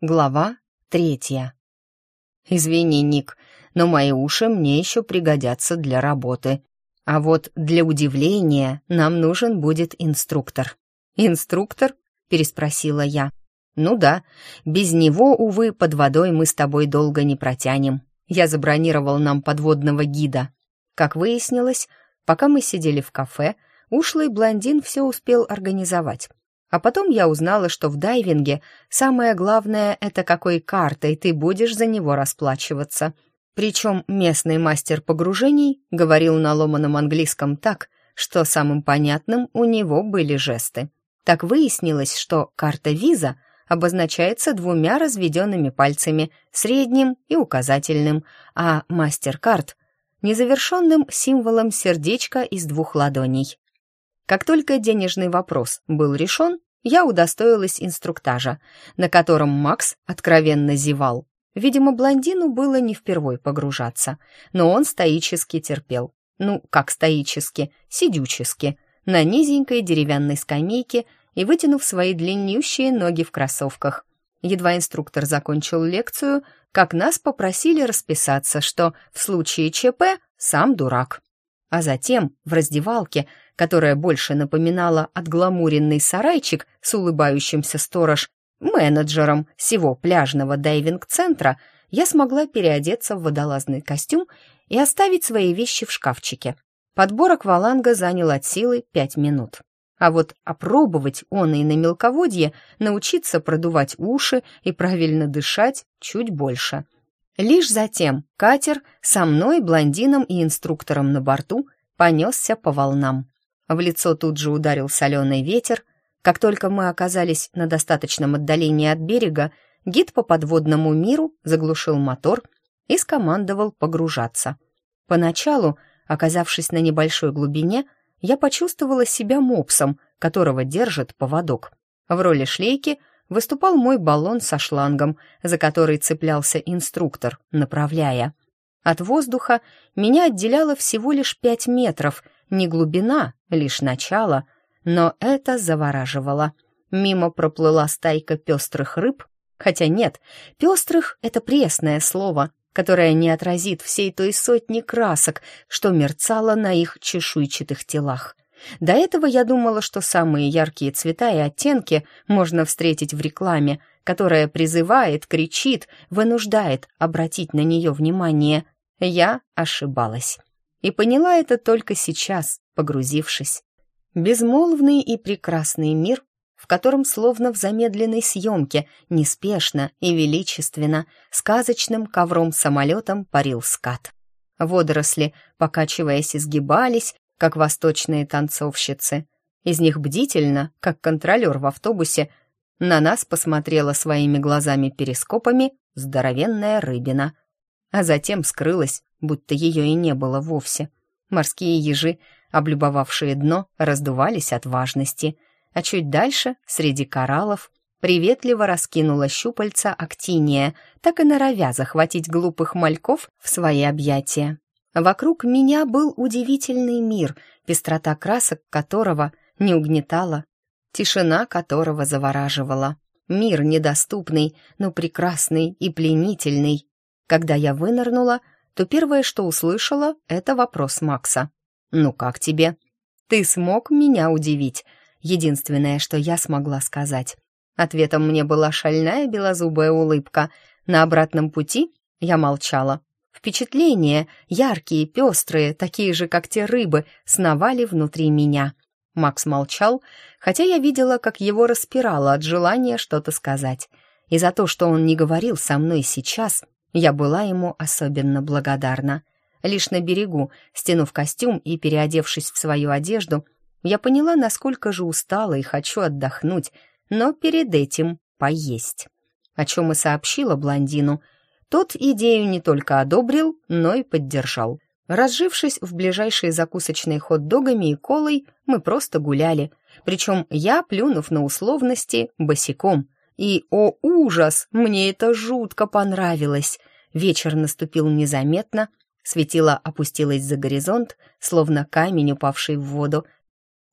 Глава третья. «Извини, Ник, но мои уши мне еще пригодятся для работы. А вот для удивления нам нужен будет инструктор». «Инструктор?» — переспросила я. «Ну да, без него, увы, под водой мы с тобой долго не протянем. Я забронировал нам подводного гида. Как выяснилось, пока мы сидели в кафе, ушлый блондин все успел организовать». А потом я узнала, что в дайвинге самое главное — это какой картой ты будешь за него расплачиваться. Причем местный мастер погружений говорил на ломаном английском так, что самым понятным у него были жесты. Так выяснилось, что карта виза обозначается двумя разведенными пальцами, средним и указательным, а мастер-карт — незавершенным символом сердечка из двух ладоней. Как только денежный вопрос был решен, я удостоилась инструктажа, на котором Макс откровенно зевал. Видимо, блондину было не впервой погружаться, но он стоически терпел. Ну, как стоически, сидючески, на низенькой деревянной скамейке и вытянув свои длиннющие ноги в кроссовках. Едва инструктор закончил лекцию, как нас попросили расписаться, что в случае ЧП сам дурак. А затем в раздевалке которая больше напоминала отгламуренный сарайчик с улыбающимся сторож, менеджером всего пляжного дайвинг-центра, я смогла переодеться в водолазный костюм и оставить свои вещи в шкафчике. Подбор акваланга занял от силы пять минут. А вот опробовать он и на мелководье, научиться продувать уши и правильно дышать чуть больше. Лишь затем катер со мной, блондином и инструктором на борту понесся по волнам. В лицо тут же ударил соленый ветер. Как только мы оказались на достаточном отдалении от берега, гид по подводному миру заглушил мотор и скомандовал погружаться. Поначалу, оказавшись на небольшой глубине, я почувствовала себя мопсом, которого держит поводок. В роли шлейки выступал мой баллон со шлангом, за который цеплялся инструктор, направляя. От воздуха меня отделяло всего лишь пять метров — не глубина, лишь начало, но это завораживало. Мимо проплыла стайка пестрых рыб, хотя нет, пестрых — это пресное слово, которое не отразит всей той сотни красок, что мерцало на их чешуйчатых телах. До этого я думала, что самые яркие цвета и оттенки можно встретить в рекламе, которая призывает, кричит, вынуждает обратить на нее внимание. Я ошибалась и поняла это только сейчас, погрузившись. Безмолвный и прекрасный мир, в котором словно в замедленной съемке, неспешно и величественно, сказочным ковром-самолетом парил скат. Водоросли, покачиваясь, изгибались, как восточные танцовщицы. Из них бдительно, как контролер в автобусе, на нас посмотрела своими глазами-перископами здоровенная рыбина, а затем скрылась будто ее и не было вовсе. Морские ежи, облюбовавшие дно, раздувались от важности, а чуть дальше, среди кораллов, приветливо раскинула щупальца актиния, так и норовя захватить глупых мальков в свои объятия. Вокруг меня был удивительный мир, пестрота красок которого не угнетала, тишина которого завораживала. Мир недоступный, но прекрасный и пленительный. Когда я вынырнула, то первое, что услышала, это вопрос Макса. «Ну как тебе?» «Ты смог меня удивить», единственное, что я смогла сказать. Ответом мне была шальная белозубая улыбка. На обратном пути я молчала. Впечатления, яркие, пестрые, такие же, как те рыбы, сновали внутри меня. Макс молчал, хотя я видела, как его распирало от желания что-то сказать. И за то, что он не говорил со мной сейчас, я была ему особенно благодарна. Лишь на берегу, стянув костюм и переодевшись в свою одежду, я поняла, насколько же устала и хочу отдохнуть, но перед этим поесть. О чем и сообщила блондину. Тот идею не только одобрил, но и поддержал. Разжившись в ближайшей закусочной хот-догами и колой, мы просто гуляли. Причем я, плюнув на условности, босиком — и, о ужас, мне это жутко понравилось. Вечер наступил незаметно, светило опустилось за горизонт, словно камень, упавший в воду.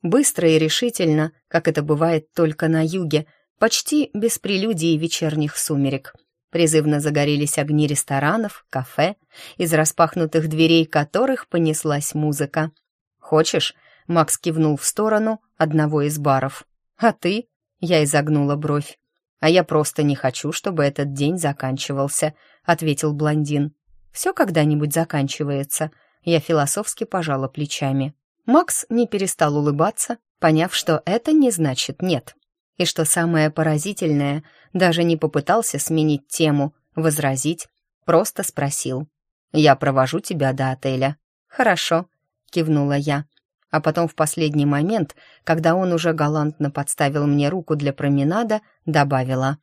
Быстро и решительно, как это бывает только на юге, почти без прелюдии вечерних сумерек. Призывно загорелись огни ресторанов, кафе, из распахнутых дверей которых понеслась музыка. «Хочешь?» — Макс кивнул в сторону одного из баров. «А ты?» — я изогнула бровь. «А я просто не хочу, чтобы этот день заканчивался», — ответил блондин. «Все когда-нибудь заканчивается», — я философски пожала плечами. Макс не перестал улыбаться, поняв, что это не значит «нет». И что самое поразительное, даже не попытался сменить тему, возразить, просто спросил. «Я провожу тебя до отеля». «Хорошо», — кивнула я. А потом в последний момент, когда он уже галантно подставил мне руку для променада, добавила.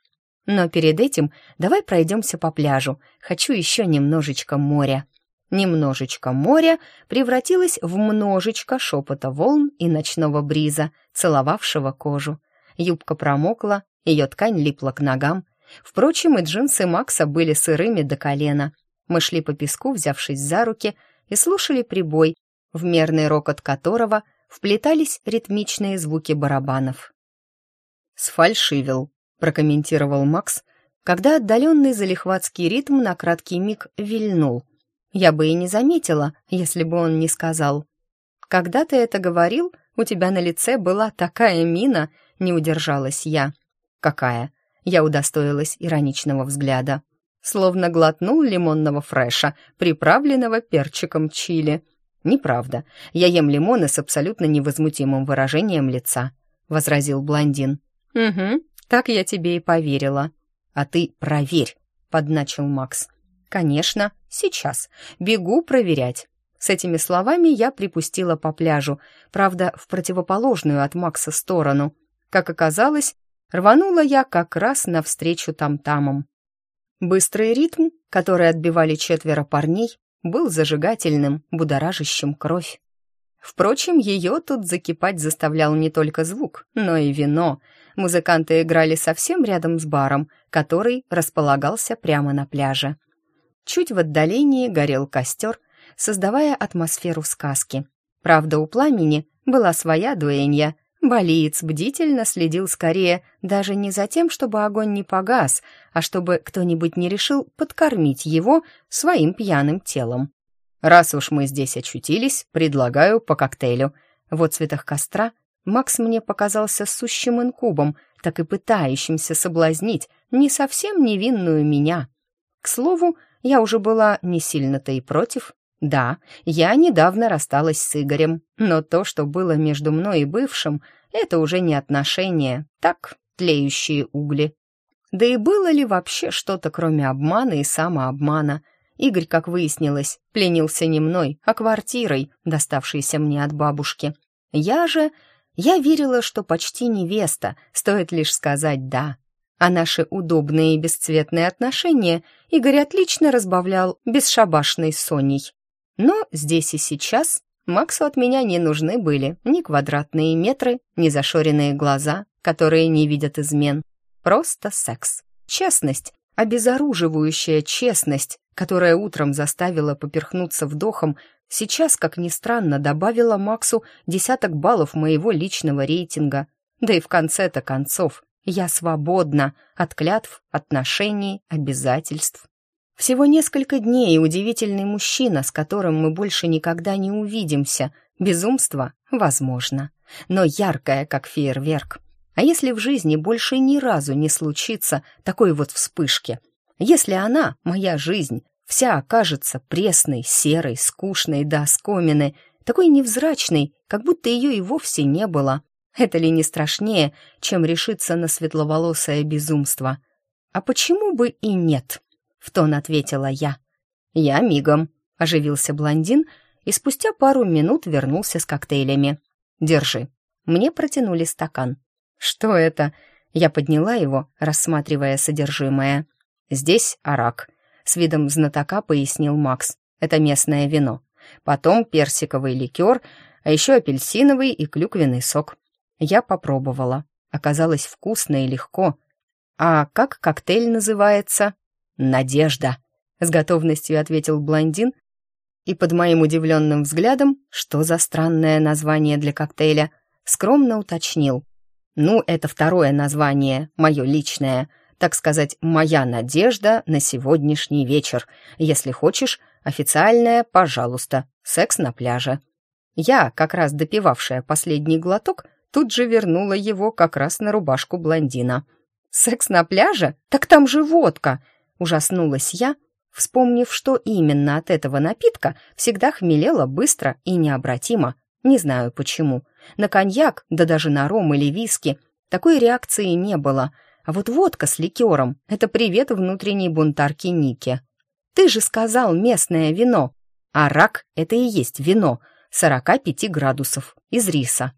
«Но перед этим давай пройдемся по пляжу. Хочу еще немножечко моря». Немножечко моря превратилось в множечко шепота волн и ночного бриза, целовавшего кожу. Юбка промокла, ее ткань липла к ногам. Впрочем, и джинсы Макса были сырыми до колена. Мы шли по песку, взявшись за руки, и слушали прибой, в мерный рокот которого вплетались ритмичные звуки барабанов. «Сфальшивил», — прокомментировал Макс, когда отдаленный залихватский ритм на краткий миг вильнул. Я бы и не заметила, если бы он не сказал. «Когда ты это говорил, у тебя на лице была такая мина», — не удержалась я. «Какая?» — я удостоилась ироничного взгляда. Словно глотнул лимонного фреша, приправленного перчиком чили. «Неправда. Я ем лимоны с абсолютно невозмутимым выражением лица», — возразил блондин. «Угу, так я тебе и поверила». «А ты проверь», — подначил Макс. «Конечно, сейчас. Бегу проверять». С этими словами я припустила по пляжу, правда, в противоположную от Макса сторону. Как оказалось, рванула я как раз навстречу там-тамам. Быстрый ритм, который отбивали четверо парней, был зажигательным, будоражащим кровь. Впрочем, ее тут закипать заставлял не только звук, но и вино. Музыканты играли совсем рядом с баром, который располагался прямо на пляже. Чуть в отдалении горел костер, создавая атмосферу сказки. Правда, у пламени была своя дуэнья, Болиец бдительно следил скорее даже не за тем, чтобы огонь не погас, а чтобы кто-нибудь не решил подкормить его своим пьяным телом. «Раз уж мы здесь очутились, предлагаю по коктейлю». В отцветах костра Макс мне показался сущим инкубом, так и пытающимся соблазнить не совсем невинную меня. К слову, я уже была не сильно-то и против, да, я недавно рассталась с Игорем, но то, что было между мной и бывшим, это уже не отношения, так, тлеющие угли. Да и было ли вообще что-то, кроме обмана и самообмана? Игорь, как выяснилось, пленился не мной, а квартирой, доставшейся мне от бабушки. Я же... Я верила, что почти невеста, стоит лишь сказать «да». А наши удобные и бесцветные отношения Игорь отлично разбавлял бесшабашной Соней. Но здесь и сейчас Максу от меня не нужны были ни квадратные метры, ни зашоренные глаза, которые не видят измен. Просто секс. Честность, обезоруживающая честность, которая утром заставила поперхнуться вдохом, сейчас, как ни странно, добавила Максу десяток баллов моего личного рейтинга. Да и в конце-то концов, я свободна от клятв, отношений, обязательств. Всего несколько дней, и удивительный мужчина, с которым мы больше никогда не увидимся. Безумство? Возможно. Но яркое, как фейерверк. А если в жизни больше ни разу не случится такой вот вспышки? Если она, моя жизнь, вся окажется пресной, серой, скучной до оскомины, такой невзрачной, как будто ее и вовсе не было. Это ли не страшнее, чем решиться на светловолосое безумство? А почему бы и нет? В тон ответила я. «Я мигом», — оживился блондин и спустя пару минут вернулся с коктейлями. «Держи». Мне протянули стакан. «Что это?» Я подняла его, рассматривая содержимое. «Здесь арак», — с видом знатока пояснил Макс. «Это местное вино. Потом персиковый ликер, а еще апельсиновый и клюквенный сок. Я попробовала. Оказалось вкусно и легко. А как коктейль называется?» «Надежда», — с готовностью ответил блондин, и под моим удивленным взглядом, что за странное название для коктейля, скромно уточнил. Ну, это второе название, мое личное, так сказать, моя надежда на сегодняшний вечер. Если хочешь, официальное, пожалуйста, секс на пляже. Я, как раз допивавшая последний глоток, тут же вернула его как раз на рубашку блондина. «Секс на пляже? Так там же водка!» Ужаснулась я, вспомнив, что именно от этого напитка всегда хмелела быстро и необратимо. Не знаю почему. На коньяк, да даже на ром или виски, такой реакции не было. А вот водка с ликером — это привет внутренней бунтарке Нике. «Ты же сказал местное вино!» А рак — это и есть вино, 45 градусов, из риса.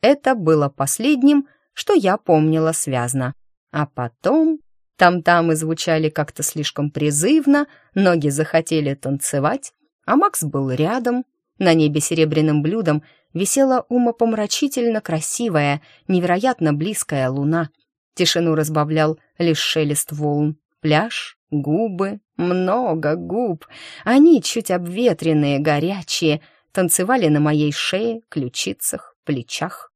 Это было последним, что я помнила связно. А потом там-там и звучали как-то слишком призывно, ноги захотели танцевать, а Макс был рядом. На небе серебряным блюдом висела умопомрачительно красивая, невероятно близкая луна. Тишину разбавлял лишь шелест волн. Пляж, губы, много губ. Они чуть обветренные, горячие, танцевали на моей шее, ключицах, плечах.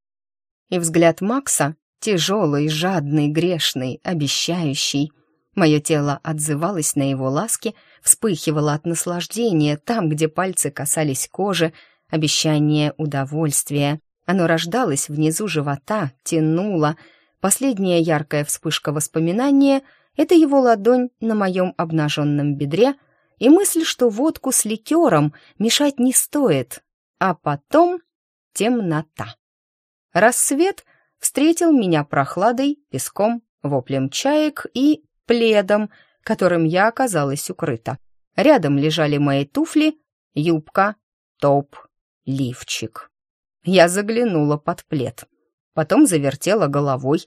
И взгляд Макса, тяжелый, жадный, грешный, обещающий. Мое тело отзывалось на его ласки, вспыхивало от наслаждения там, где пальцы касались кожи, обещание удовольствия. Оно рождалось внизу живота, тянуло. Последняя яркая вспышка воспоминания — это его ладонь на моем обнаженном бедре и мысль, что водку с ликером мешать не стоит. А потом темнота. Рассвет встретил меня прохладой, песком, воплем чаек и пледом, которым я оказалась укрыта. Рядом лежали мои туфли, юбка, топ, лифчик. Я заглянула под плед. Потом завертела головой.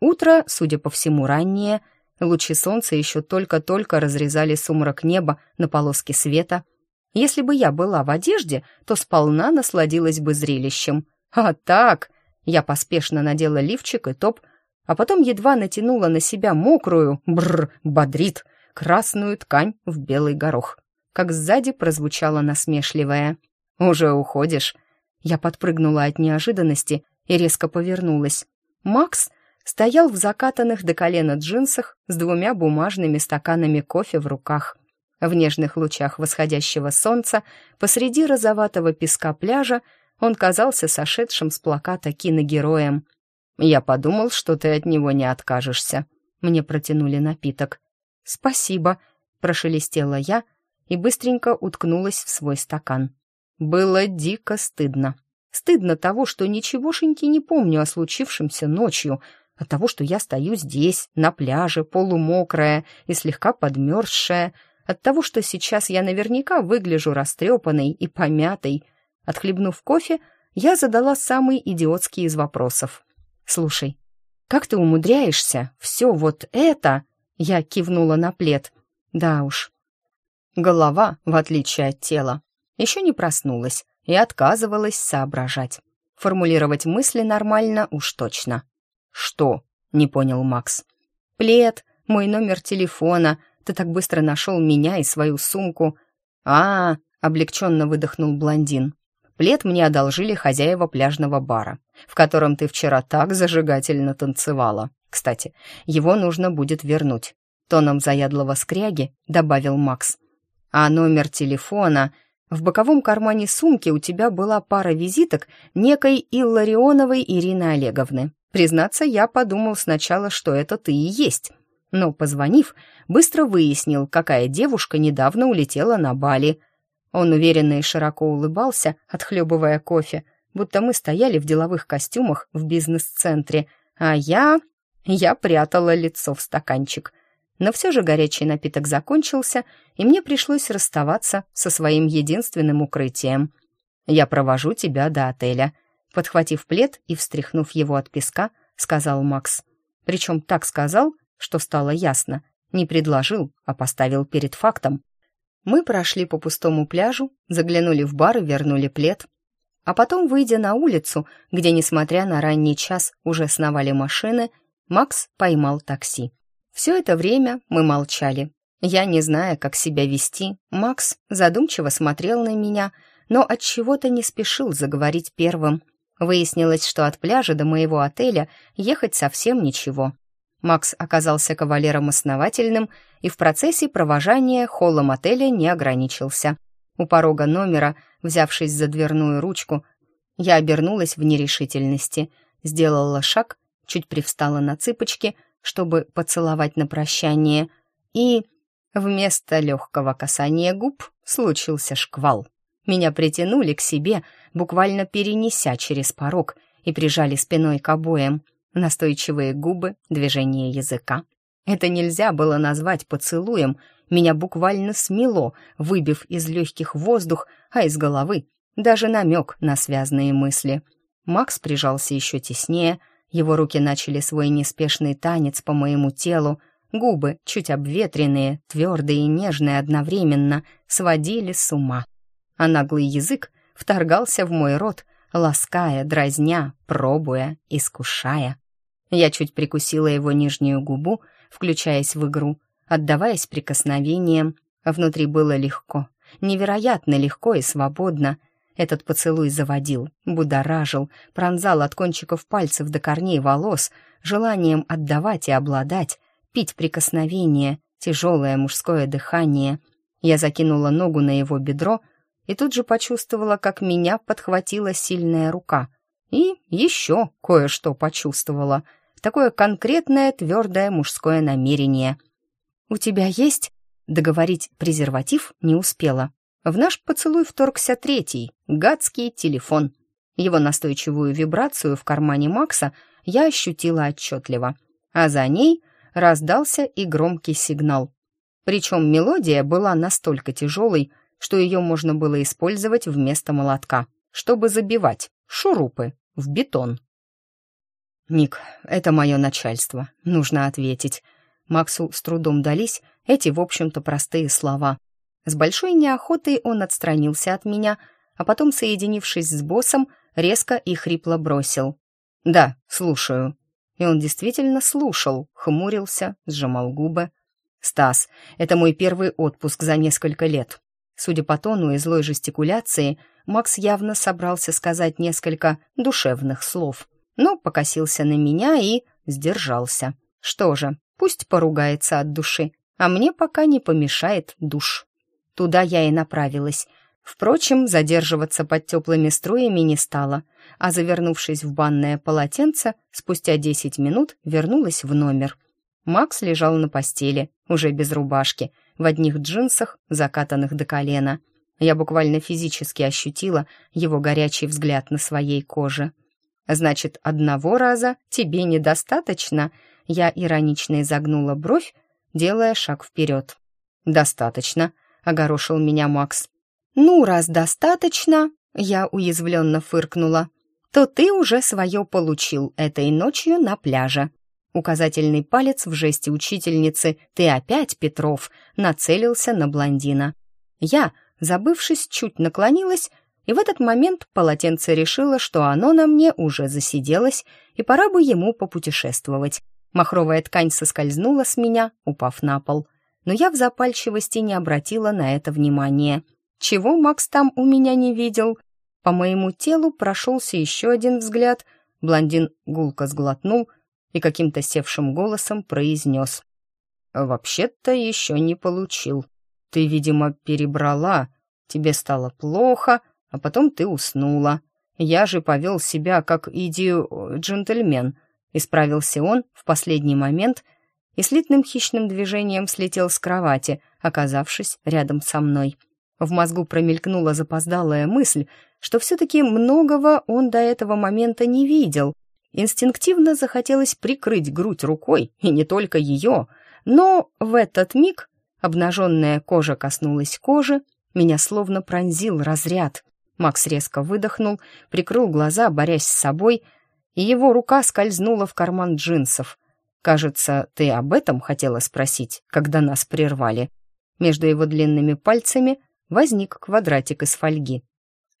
Утро, судя по всему, раннее. Лучи солнца еще только-только разрезали сумрак неба на полоски света. Если бы я была в одежде, то сполна насладилась бы зрелищем. А так, я поспешно надела лифчик и топ, а потом едва натянула на себя мокрую, бррр, бодрит, красную ткань в белый горох. Как сзади прозвучало насмешливое. «Уже уходишь?» Я подпрыгнула от неожиданности и резко повернулась. Макс стоял в закатанных до колена джинсах с двумя бумажными стаканами кофе в руках. В нежных лучах восходящего солнца посреди розоватого песка пляжа он казался сошедшим с плаката киногероем. «Я подумал, что ты от него не откажешься». Мне протянули напиток. «Спасибо», — прошелестела я и быстренько уткнулась в свой стакан. Было дико стыдно. Стыдно того, что ничегошеньки не помню о случившемся ночью, от того, что я стою здесь, на пляже, полумокрая и слегка подмерзшая, от того, что сейчас я наверняка выгляжу растрепанной и помятой. Отхлебнув кофе, я задала самый идиотский из вопросов. «Слушай, как ты умудряешься все вот это?» Я кивнула на плед. «Да уж». Голова, в отличие от тела, еще не проснулась и отказывалась соображать. Формулировать мысли нормально уж точно. «Что?» — не понял Макс. «Плед, мой номер телефона. Ты так быстро нашел меня и свою сумку». «А-а-а!» — облегченно выдохнул блондин. «Плед мне одолжили хозяева пляжного бара, в котором ты вчера так зажигательно танцевала. Кстати, его нужно будет вернуть». Тоном заядлого скряги добавил Макс. «А номер телефона...» В боковом кармане сумки у тебя была пара визиток некой Илларионовой Ирины Олеговны. Признаться, я подумал сначала, что это ты и есть. Но, позвонив, быстро выяснил, какая девушка недавно улетела на Бали. Он уверенно и широко улыбался, отхлебывая кофе, будто мы стояли в деловых костюмах в бизнес-центре, а я... я прятала лицо в стаканчик — но все же горячий напиток закончился, и мне пришлось расставаться со своим единственным укрытием. «Я провожу тебя до отеля», — подхватив плед и встряхнув его от песка, сказал Макс. Причем так сказал, что стало ясно. Не предложил, а поставил перед фактом. Мы прошли по пустому пляжу, заглянули в бар и вернули плед. А потом, выйдя на улицу, где, несмотря на ранний час, уже сновали машины, Макс поймал такси. Все это время мы молчали. Я, не зная, как себя вести, Макс задумчиво смотрел на меня, но от чего то не спешил заговорить первым. Выяснилось, что от пляжа до моего отеля ехать совсем ничего. Макс оказался кавалером основательным и в процессе провожания холлом отеля не ограничился. У порога номера, взявшись за дверную ручку, я обернулась в нерешительности, сделала шаг, чуть привстала на цыпочки, чтобы поцеловать на прощание, и вместо легкого касания губ случился шквал. Меня притянули к себе, буквально перенеся через порог, и прижали спиной к обоям — Настойчивые губы, движение языка. Это нельзя было назвать поцелуем. Меня буквально смело, выбив из легких воздух, а из головы даже намек на связанные мысли. Макс прижался еще теснее, его руки начали свой неспешный танец по моему телу, губы, чуть обветренные, твердые и нежные одновременно, сводили с ума. А наглый язык вторгался в мой рот, лаская, дразня, пробуя, искушая. Я чуть прикусила его нижнюю губу, включаясь в игру, отдаваясь прикосновениям. Внутри было легко, невероятно легко и свободно. Этот поцелуй заводил, будоражил, пронзал от кончиков пальцев до корней волос, желанием отдавать и обладать, пить прикосновение, тяжелое мужское дыхание. Я закинула ногу на его бедро и тут же почувствовала, как меня подхватила сильная рука. И еще кое-что почувствовала — такое конкретное твердое мужское намерение. «У тебя есть?» Договорить презерватив не успела. В наш поцелуй вторгся третий, гадский телефон. Его настойчивую вибрацию в кармане Макса я ощутила отчетливо, а за ней раздался и громкий сигнал. Причем мелодия была настолько тяжелой, что ее можно было использовать вместо молотка, чтобы забивать шурупы в бетон. «Ник, это мое начальство. Нужно ответить». Максу с трудом дались эти, в общем-то, простые слова. С большой неохотой он отстранился от меня, а потом, соединившись с боссом, резко и хрипло бросил. «Да, слушаю». И он действительно слушал, хмурился, сжимал губы. «Стас, это мой первый отпуск за несколько лет». Судя по тону и злой жестикуляции, Макс явно собрался сказать несколько душевных слов но покосился на меня и сдержался. Что же, пусть поругается от души, а мне пока не помешает душ. Туда я и направилась. Впрочем, задерживаться под теплыми струями не стала, а, завернувшись в банное полотенце, спустя десять минут вернулась в номер. Макс лежал на постели, уже без рубашки, в одних джинсах, закатанных до колена. Я буквально физически ощутила его горячий взгляд на своей коже. Значит, одного раза тебе недостаточно?» Я иронично изогнула бровь, делая шаг вперед. «Достаточно», — огорошил меня Макс. «Ну, раз достаточно», — я уязвленно фыркнула, «то ты уже свое получил этой ночью на пляже». Указательный палец в жесте учительницы «Ты опять, Петров!» нацелился на блондина. Я, забывшись, чуть наклонилась и в этот момент полотенце решило, что оно на мне уже засиделось, и пора бы ему попутешествовать. Махровая ткань соскользнула с меня, упав на пол. Но я в запальчивости не обратила на это внимания. Чего Макс там у меня не видел? По моему телу прошелся еще один взгляд. Блондин гулко сглотнул и каким-то севшим голосом произнес. «Вообще-то еще не получил. Ты, видимо, перебрала. Тебе стало плохо, а потом ты уснула. Я же повел себя как идио-джентльмен», — исправился он в последний момент и слитным хищным движением слетел с кровати, оказавшись рядом со мной. В мозгу промелькнула запоздалая мысль, что все-таки многого он до этого момента не видел. Инстинктивно захотелось прикрыть грудь рукой, и не только ее, но в этот миг обнаженная кожа коснулась кожи, меня словно пронзил разряд. Макс резко выдохнул, прикрыл глаза, борясь с собой, и его рука скользнула в карман джинсов. «Кажется, ты об этом хотела спросить, когда нас прервали». Между его длинными пальцами возник квадратик из фольги.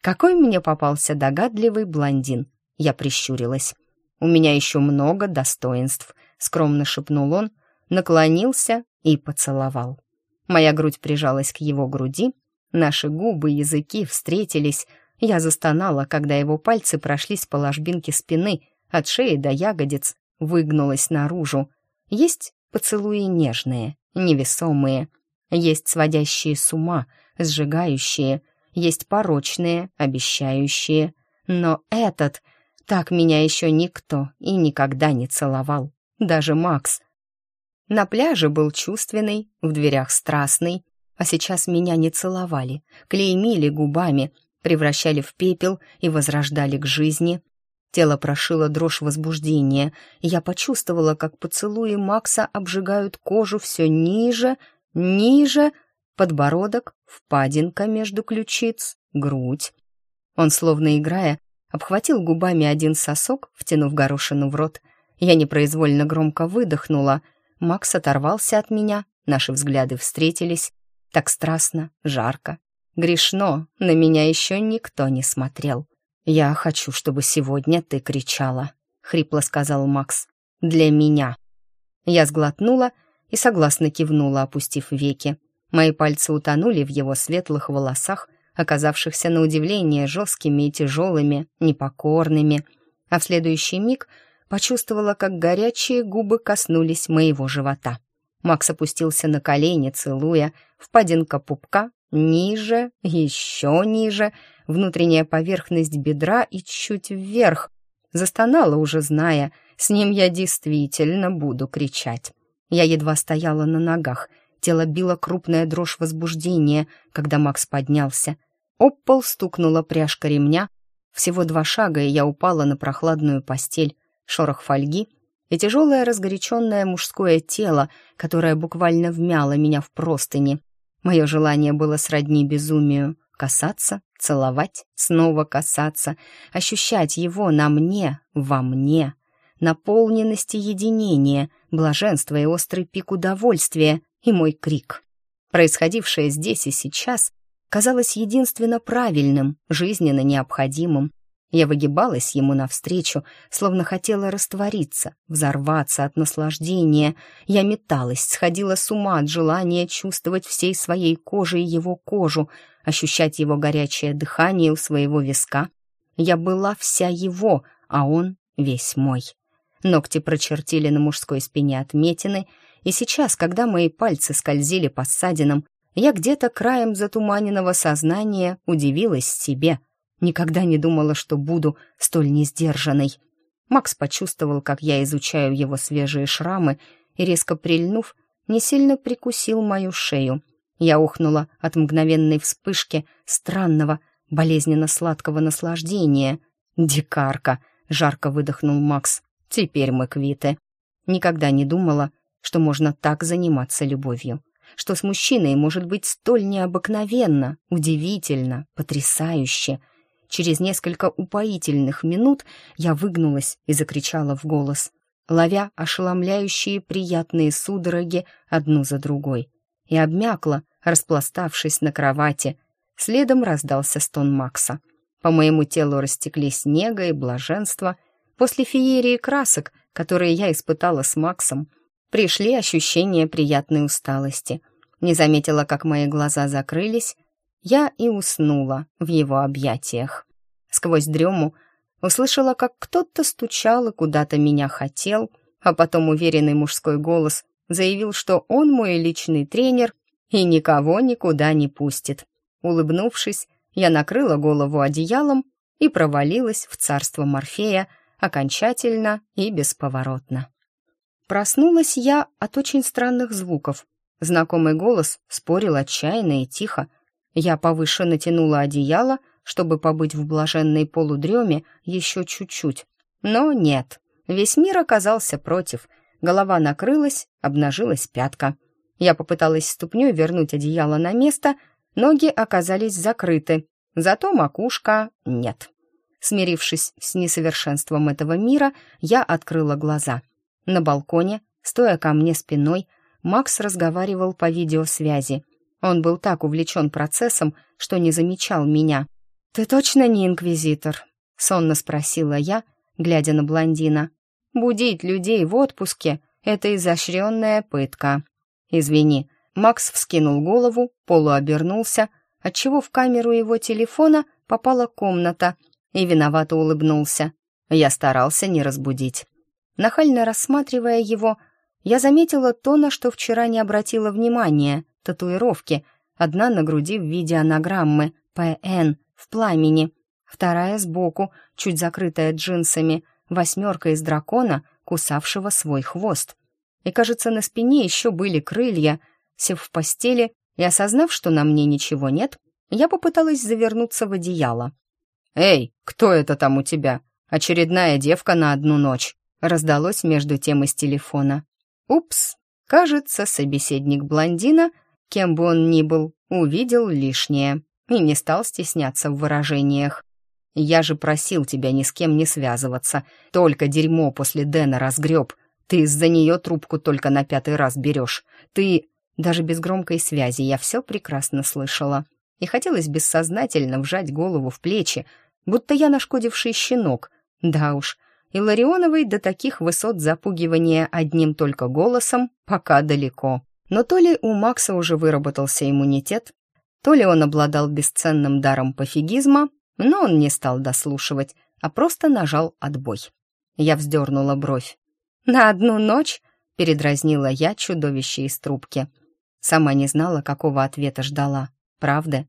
«Какой мне попался догадливый блондин!» Я прищурилась. «У меня еще много достоинств», — скромно шепнул он, наклонился и поцеловал. Моя грудь прижалась к его груди, Наши губы, языки встретились, Я застонала, когда его пальцы прошлись по ложбинке спины, от шеи до ягодиц, выгнулась наружу. Есть поцелуи нежные, невесомые, есть сводящие с ума, сжигающие, есть порочные, обещающие. Но этот, так меня еще никто и никогда не целовал, даже Макс. На пляже был чувственный, в дверях страстный, а сейчас меня не целовали, клеймили губами, превращали в пепел и возрождали к жизни. Тело прошило дрожь возбуждения, и я почувствовала, как поцелуи Макса обжигают кожу все ниже, ниже, подбородок, впадинка между ключиц, грудь. Он, словно играя, обхватил губами один сосок, втянув горошину в рот. Я непроизвольно громко выдохнула. Макс оторвался от меня, наши взгляды встретились. Так страстно, жарко. Грешно, на меня еще никто не смотрел. «Я хочу, чтобы сегодня ты кричала», — хрипло сказал Макс. «Для меня». Я сглотнула и согласно кивнула, опустив веки. Мои пальцы утонули в его светлых волосах, оказавшихся на удивление жесткими и тяжелыми, непокорными, а в следующий миг почувствовала, как горячие губы коснулись моего живота. Макс опустился на колени, целуя, впадинка пупка, ниже, еще ниже, внутренняя поверхность бедра и чуть вверх. Застонала уже, зная, с ним я действительно буду кричать. Я едва стояла на ногах — Тело било крупная дрожь возбуждения, когда Макс поднялся. Об пол стукнула пряжка ремня. Всего два шага, и я упала на прохладную постель. Шорох фольги и тяжелое разгоряченное мужское тело, которое буквально вмяло меня в простыни. Мое желание было сродни безумию. Касаться, целовать, снова касаться, ощущать его на мне, во мне. Наполненность и единение, блаженство и острый пик удовольствия — и мой крик. Происходившее здесь и сейчас казалось единственно правильным, жизненно необходимым. Я выгибалась ему навстречу, словно хотела раствориться, взорваться от наслаждения. Я металась, сходила с ума от желания чувствовать всей своей кожей его кожу, ощущать его горячее дыхание у своего виска. Я была вся его, а он весь мой. Ногти прочертили на мужской спине отметины, и сейчас, когда мои пальцы скользили по ссадинам, я где-то краем затуманенного сознания удивилась себе. Никогда не думала, что буду столь несдержанной. Макс почувствовал, как я изучаю его свежие шрамы, и, резко прильнув, не сильно прикусил мою шею. Я ухнула от мгновенной вспышки странного, болезненно-сладкого наслаждения. «Дикарка!» — жарко выдохнул Макс. «Теперь мы квиты». Никогда не думала, что можно так заниматься любовью, что с мужчиной может быть столь необыкновенно, удивительно, потрясающе. Через несколько упоительных минут я выгнулась и закричала в голос, ловя ошеломляющие приятные судороги одну за другой, и обмякла, распластавшись на кровати. Следом раздался стон Макса. По моему телу растеклись нега и блаженство. После феерии красок, которые я испытала с Максом, пришли ощущения приятной усталости. Не заметила, как мои глаза закрылись, я и уснула в его объятиях. Сквозь дрему услышала, как кто-то стучал и куда-то меня хотел, а потом уверенный мужской голос заявил, что он мой личный тренер и никого никуда не пустит. Улыбнувшись, я накрыла голову одеялом и провалилась в царство Морфея окончательно и бесповоротно. Проснулась я от очень странных звуков. Знакомый голос спорил отчаянно и тихо. Я повыше натянула одеяло, чтобы побыть в блаженной полудреме еще чуть-чуть. Но нет, весь мир оказался против. Голова накрылась, обнажилась пятка. Я попыталась ступней вернуть одеяло на место, ноги оказались закрыты, зато макушка нет. Смирившись с несовершенством этого мира, я открыла глаза — на балконе, стоя ко мне спиной, Макс разговаривал по видеосвязи. Он был так увлечен процессом, что не замечал меня. «Ты точно не инквизитор?» — сонно спросила я, глядя на блондина. «Будить людей в отпуске — это изощренная пытка». «Извини». Макс вскинул голову, полуобернулся, отчего в камеру его телефона попала комната и виновато улыбнулся. Я старался не разбудить. Нахально рассматривая его, я заметила то, на что вчера не обратила внимания — татуировки. Одна на груди в виде анаграммы «ПН» в пламени, вторая сбоку, чуть закрытая джинсами, восьмерка из дракона, кусавшего свой хвост. И, кажется, на спине еще были крылья. Сев в постели и осознав, что на мне ничего нет, я попыталась завернуться в одеяло. «Эй, кто это там у тебя? Очередная девка на одну ночь!» раздалось между тем из телефона. «Упс!» Кажется, собеседник блондина, кем бы он ни был, увидел лишнее и не стал стесняться в выражениях. «Я же просил тебя ни с кем не связываться, только дерьмо после Дэна разгреб. Ты из-за нее трубку только на пятый раз берешь. Ты...» Даже без громкой связи я все прекрасно слышала и хотелось бессознательно вжать голову в плечи, будто я нашкодивший щенок. Да уж, и Ларионовой до таких высот запугивания одним только голосом пока далеко. Но то ли у Макса уже выработался иммунитет, то ли он обладал бесценным даром пофигизма, но он не стал дослушивать, а просто нажал отбой. Я вздернула бровь. «На одну ночь?» — передразнила я чудовище из трубки. Сама не знала, какого ответа ждала. Правда?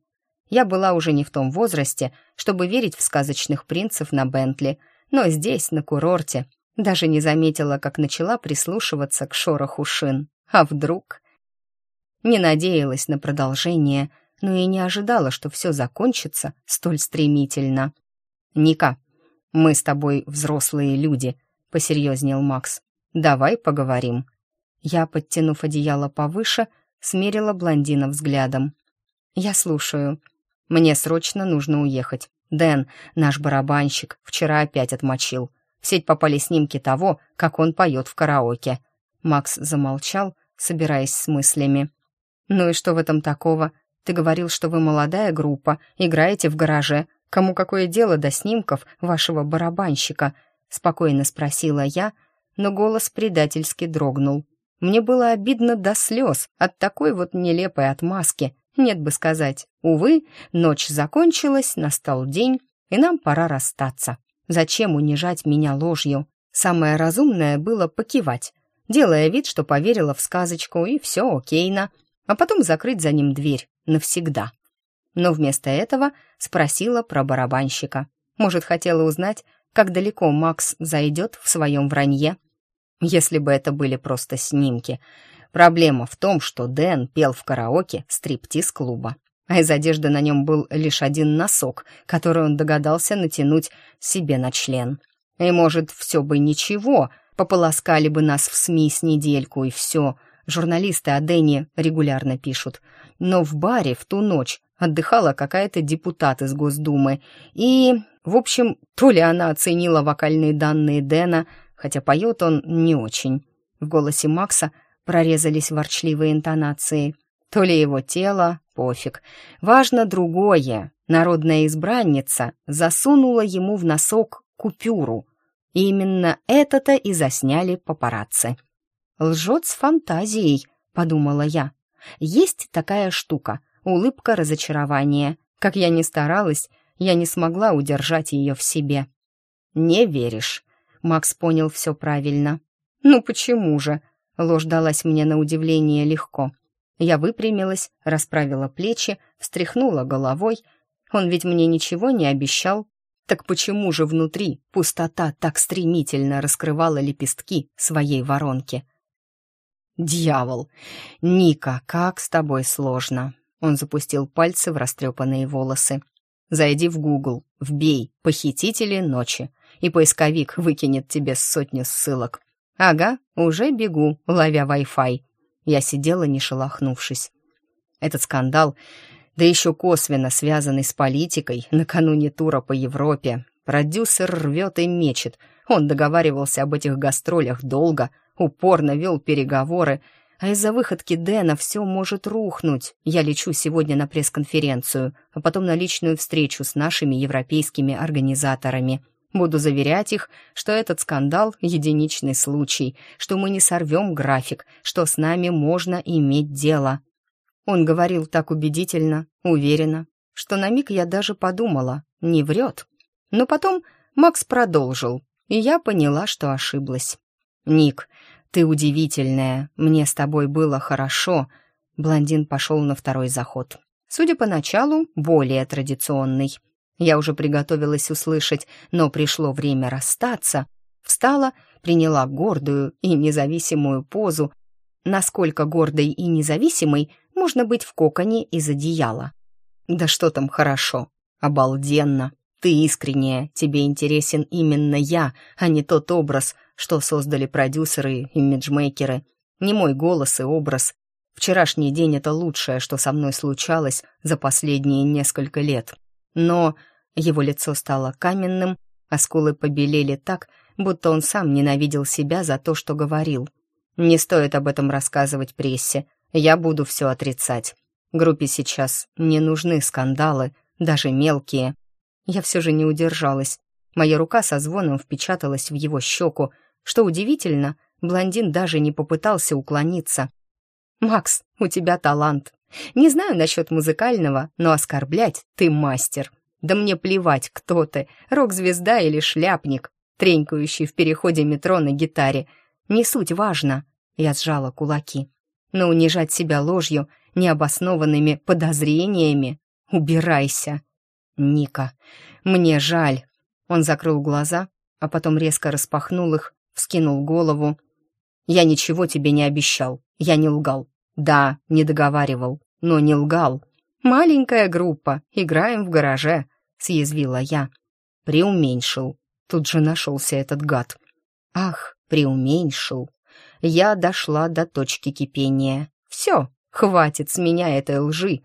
Я была уже не в том возрасте, чтобы верить в сказочных принцев на Бентли, но здесь, на курорте, даже не заметила, как начала прислушиваться к шороху шин. А вдруг? Не надеялась на продолжение, но и не ожидала, что все закончится столь стремительно. «Ника, мы с тобой взрослые люди», — посерьезнел Макс. «Давай поговорим». Я, подтянув одеяло повыше, смерила блондина взглядом. «Я слушаю. Мне срочно нужно уехать. Дэн, наш барабанщик, вчера опять отмочил. В сеть попали снимки того, как он поет в караоке». Макс замолчал, собираясь с мыслями. «Ну и что в этом такого? Ты говорил, что вы молодая группа, играете в гараже. Кому какое дело до снимков вашего барабанщика?» Спокойно спросила я, но голос предательски дрогнул. Мне было обидно до слез от такой вот нелепой отмазки, нет бы сказать. Увы, ночь закончилась, настал день, и нам пора расстаться. Зачем унижать меня ложью? Самое разумное было покивать, делая вид, что поверила в сказочку, и все окейно, а потом закрыть за ним дверь навсегда. Но вместо этого спросила про барабанщика. Может, хотела узнать, как далеко Макс зайдет в своем вранье? Если бы это были просто снимки, Проблема в том, что Дэн пел в караоке стриптиз-клуба, а из одежды на нем был лишь один носок, который он догадался натянуть себе на член. И, может, все бы ничего, пополоскали бы нас в СМИ с недельку, и все. Журналисты о Дэне регулярно пишут. Но в баре в ту ночь отдыхала какая-то депутат из Госдумы, и, в общем, то ли она оценила вокальные данные Дэна, хотя поет он не очень. В голосе Макса – прорезались ворчливые интонации. То ли его тело, пофиг. Важно другое. Народная избранница засунула ему в носок купюру. И именно это-то и засняли папарацци. «Лжет с фантазией», — подумала я. «Есть такая штука — улыбка разочарования. Как я ни старалась, я не смогла удержать ее в себе». «Не веришь?» — Макс понял все правильно. «Ну почему же?» Ложь далась мне на удивление легко. Я выпрямилась, расправила плечи, встряхнула головой. Он ведь мне ничего не обещал. Так почему же внутри пустота так стремительно раскрывала лепестки своей воронки? «Дьявол! Ника, как с тобой сложно!» Он запустил пальцы в растрепанные волосы. «Зайди в Google, вбей «Похитители ночи», и поисковик выкинет тебе сотню ссылок. «Ага, уже бегу, ловя Wi-Fi». Я сидела, не шелохнувшись. Этот скандал, да еще косвенно связанный с политикой, накануне тура по Европе. Продюсер рвет и мечет. Он договаривался об этих гастролях долго, упорно вел переговоры, а из-за выходки Дэна все может рухнуть. Я лечу сегодня на пресс-конференцию, а потом на личную встречу с нашими европейскими организаторами — Буду заверять их, что этот скандал — единичный случай, что мы не сорвем график, что с нами можно иметь дело. Он говорил так убедительно, уверенно, что на миг я даже подумала, не врет. Но потом Макс продолжил, и я поняла, что ошиблась. «Ник, ты удивительная, мне с тобой было хорошо», Блондин пошел на второй заход. Судя по началу, более традиционный. Я уже приготовилась услышать, но пришло время расстаться. Встала, приняла гордую и независимую позу. Насколько гордой и независимой можно быть в коконе из одеяла. Да что там хорошо, обалденно. Ты искренняя, тебе интересен именно я, а не тот образ, что создали продюсеры и имиджмейкеры. Не мой голос и образ. Вчерашний день — это лучшее, что со мной случалось за последние несколько лет. Но его лицо стало каменным, а скулы побелели так, будто он сам ненавидел себя за то, что говорил. «Не стоит об этом рассказывать прессе. Я буду все отрицать. Группе сейчас не нужны скандалы, даже мелкие». Я все же не удержалась. Моя рука со звоном впечаталась в его щеку. Что удивительно, блондин даже не попытался уклониться. «Макс, у тебя талант. Не знаю насчет музыкального, но оскорблять ты мастер. Да мне плевать, кто ты, рок-звезда или шляпник, тренькающий в переходе метро на гитаре. Не суть важно». Я сжала кулаки. Но унижать себя ложью, необоснованными подозрениями... Убирайся. Ника, мне жаль. Он закрыл глаза, а потом резко распахнул их, вскинул голову. Я ничего тебе не обещал, я не лгал. Да, не договаривал, но не лгал. Маленькая группа, играем в гараже, съязвила я. Преуменьшил. Тут же нашелся этот гад. Ах, преуменьшил. Я дошла до точки кипения. Все, хватит с меня этой лжи.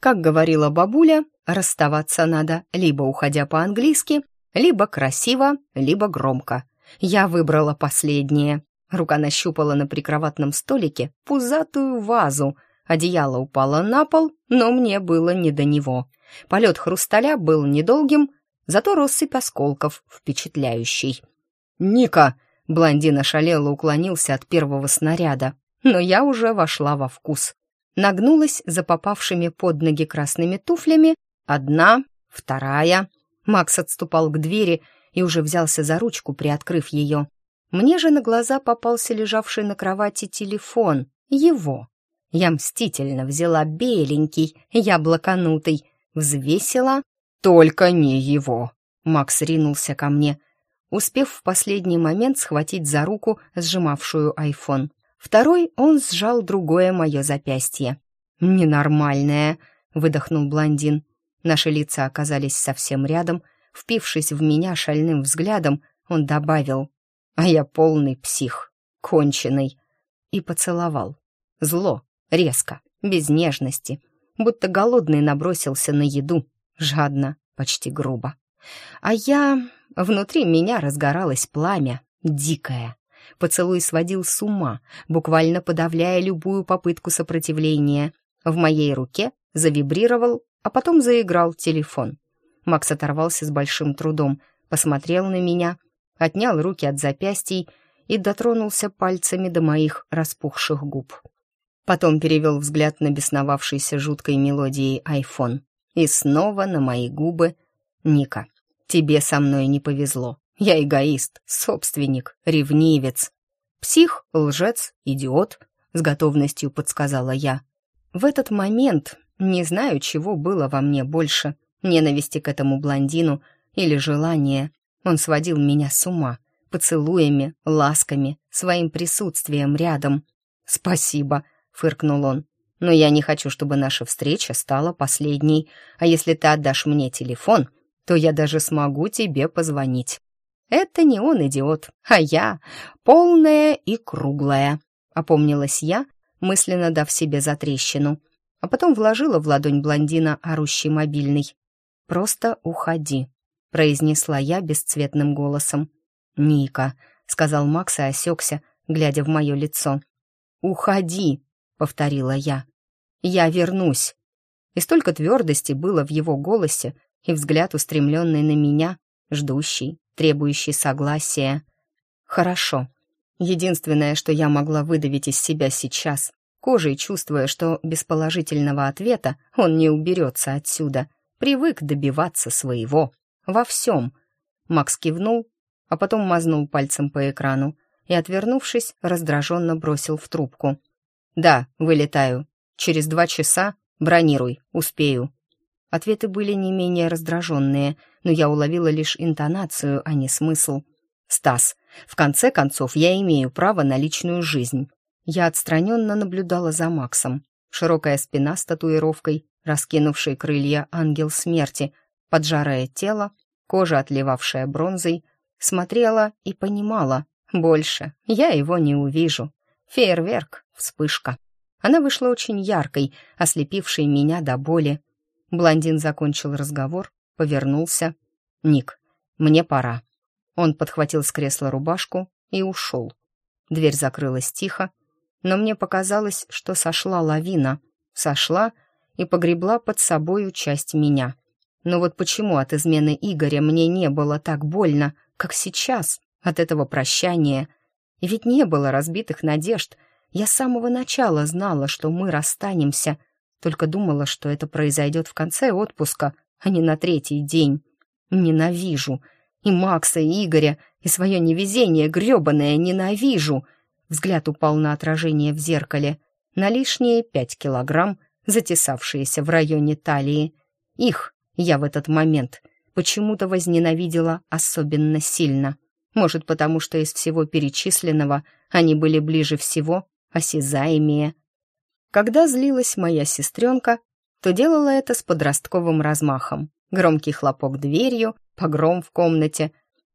Как говорила бабуля, расставаться надо, либо уходя по-английски, либо красиво, либо громко. Я выбрала последнее. Рука нащупала на прикроватном столике пузатую вазу. Одеяло упало на пол, но мне было не до него. Полет хрусталя был недолгим, зато россыпь осколков впечатляющий. «Ника!» — блондин ошалело уклонился от первого снаряда, но я уже вошла во вкус. Нагнулась за попавшими под ноги красными туфлями. Одна, вторая. Макс отступал к двери и уже взялся за ручку, приоткрыв ее. Мне же на глаза попался лежавший на кровати телефон. Его. Я мстительно взяла беленький, яблоканутый, взвесила. Только не его. Макс ринулся ко мне, успев в последний момент схватить за руку, сжимавшую айфон. Второй он сжал другое мое запястье. «Ненормальное», — выдохнул блондин. Наши лица оказались совсем рядом. Впившись в меня шальным взглядом, он добавил а я полный псих, конченый. И поцеловал. Зло, резко, без нежности, будто голодный набросился на еду, жадно, почти грубо. А я... Внутри меня разгоралось пламя, дикое. Поцелуй сводил с ума, буквально подавляя любую попытку сопротивления. В моей руке завибрировал, а потом заиграл телефон. Макс оторвался с большим трудом, посмотрел на меня отнял руки от запястий и дотронулся пальцами до моих распухших губ. Потом перевел взгляд на бесновавшийся жуткой мелодией айфон. И снова на мои губы. «Ника, тебе со мной не повезло. Я эгоист, собственник, ревнивец. Псих, лжец, идиот», — с готовностью подсказала я. В этот момент не знаю, чего было во мне больше — ненависти к этому блондину или желание он сводил меня с ума, поцелуями, ласками, своим присутствием рядом. «Спасибо», — фыркнул он. «Но я не хочу, чтобы наша встреча стала последней. А если ты отдашь мне телефон, то я даже смогу тебе позвонить». «Это не он идиот, а я, полная и круглая», — опомнилась я, мысленно дав себе затрещину, а потом вложила в ладонь блондина орущий мобильный. «Просто уходи» произнесла я бесцветным голосом. «Ника», — сказал Макс и осекся, глядя в мое лицо. «Уходи», — повторила я. «Я вернусь». И столько твердости было в его голосе, и взгляд, устремленный на меня, ждущий, требующий согласия. «Хорошо». Единственное, что я могла выдавить из себя сейчас, кожей чувствуя, что без положительного ответа он не уберется отсюда. Привык добиваться своего. Во всем. Макс кивнул, а потом мазнул пальцем по экрану и, отвернувшись, раздраженно бросил в трубку. «Да, вылетаю. Через два часа бронируй, успею». Ответы были не менее раздраженные, но я уловила лишь интонацию, а не смысл. «Стас, в конце концов, я имею право на личную жизнь». Я отстраненно наблюдала за Максом. Широкая спина с татуировкой, раскинувший крылья ангел смерти, поджарое тело, кожа, отливавшая бронзой, смотрела и понимала, больше я его не увижу. Фейерверк, вспышка. Она вышла очень яркой, ослепившей меня до боли. Блондин закончил разговор, повернулся. «Ник, мне пора». Он подхватил с кресла рубашку и ушел. Дверь закрылась тихо, но мне показалось, что сошла лавина. Сошла и погребла под собою часть меня. Но вот почему от измены Игоря мне не было так больно, как сейчас, от этого прощания? Ведь не было разбитых надежд. Я с самого начала знала, что мы расстанемся, только думала, что это произойдет в конце отпуска, а не на третий день. Ненавижу. И Макса, и Игоря, и свое невезение грёбаное ненавижу. Взгляд упал на отражение в зеркале. На лишние пять килограмм, затесавшиеся в районе талии. Их я в этот момент почему-то возненавидела особенно сильно. Может, потому что из всего перечисленного они были ближе всего, осязаемее. Когда злилась моя сестренка, то делала это с подростковым размахом. Громкий хлопок дверью, погром в комнате.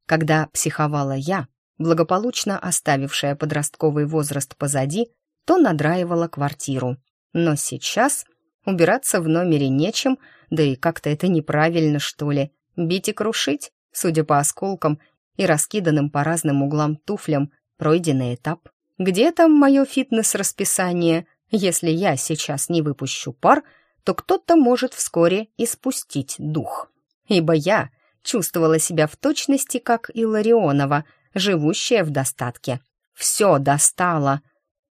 Когда психовала я, благополучно оставившая подростковый возраст позади, то надраивала квартиру. Но сейчас убираться в номере нечем, да и как-то это неправильно, что ли. Бить и крушить, судя по осколкам и раскиданным по разным углам туфлям, пройденный этап. Где там мое фитнес-расписание? Если я сейчас не выпущу пар, то кто-то может вскоре испустить дух. Ибо я чувствовала себя в точности, как и Ларионова, живущая в достатке. Все достало.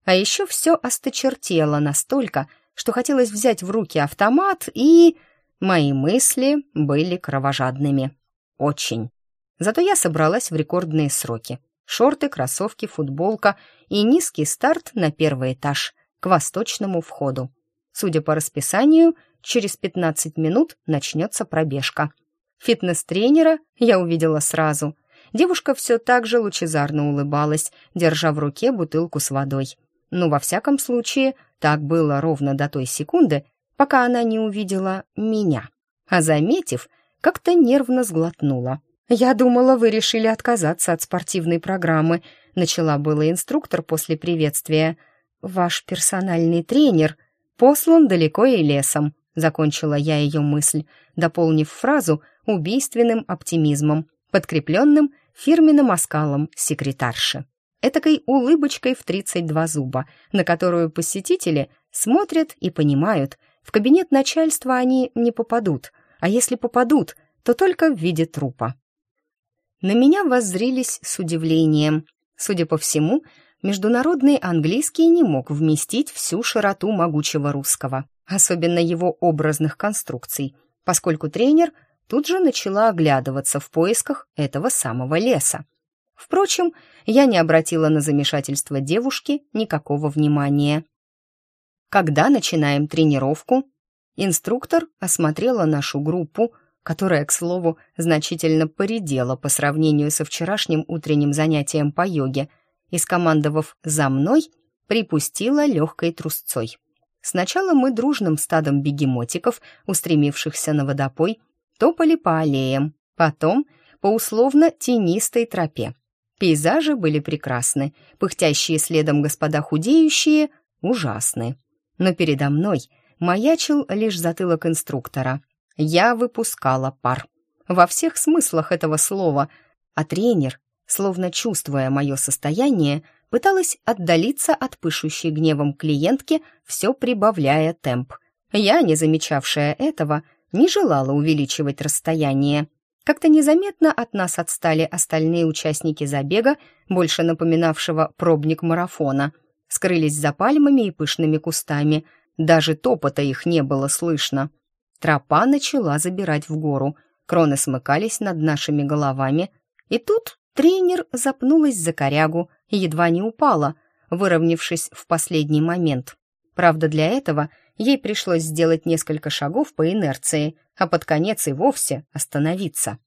А еще все осточертело настолько, что хотелось взять в руки автомат и... Мои мысли были кровожадными. Очень. Зато я собралась в рекордные сроки. Шорты, кроссовки, футболка и низкий старт на первый этаж, к восточному входу. Судя по расписанию, через 15 минут начнется пробежка. Фитнес-тренера я увидела сразу. Девушка все так же лучезарно улыбалась, держа в руке бутылку с водой. Ну, во всяком случае, так было ровно до той секунды, пока она не увидела меня. А заметив, как-то нервно сглотнула. «Я думала, вы решили отказаться от спортивной программы», начала было инструктор после приветствия. «Ваш персональный тренер послан далеко и лесом», закончила я ее мысль, дополнив фразу убийственным оптимизмом, подкрепленным фирменным оскалом секретарши. Этакой улыбочкой в 32 зуба, на которую посетители смотрят и понимают, в кабинет начальства они не попадут, а если попадут, то только в виде трупа. На меня воззрились с удивлением. Судя по всему, международный английский не мог вместить всю широту могучего русского, особенно его образных конструкций, поскольку тренер тут же начала оглядываться в поисках этого самого леса. Впрочем, я не обратила на замешательство девушки никакого внимания. Когда начинаем тренировку? Инструктор осмотрела нашу группу, которая, к слову, значительно поредела по сравнению со вчерашним утренним занятием по йоге, и, скомандовав «за мной», припустила легкой трусцой. Сначала мы дружным стадом бегемотиков, устремившихся на водопой, топали по аллеям, потом по условно тенистой тропе. Пейзажи были прекрасны, пыхтящие следом господа худеющие — ужасны. Но передо мной маячил лишь затылок инструктора, я выпускала пар. Во всех смыслах этого слова, а тренер, словно чувствуя мое состояние, пыталась отдалиться от пышущей гневом клиентки, все прибавляя темп. Я, не замечавшая этого, не желала увеличивать расстояние. Как-то незаметно от нас отстали остальные участники забега, больше напоминавшего пробник марафона. Скрылись за пальмами и пышными кустами. Даже топота их не было слышно. Тропа начала забирать в гору, кроны смыкались над нашими головами, и тут тренер запнулась за корягу и едва не упала, выровнявшись в последний момент. Правда, для этого ей пришлось сделать несколько шагов по инерции, а под конец и вовсе остановиться.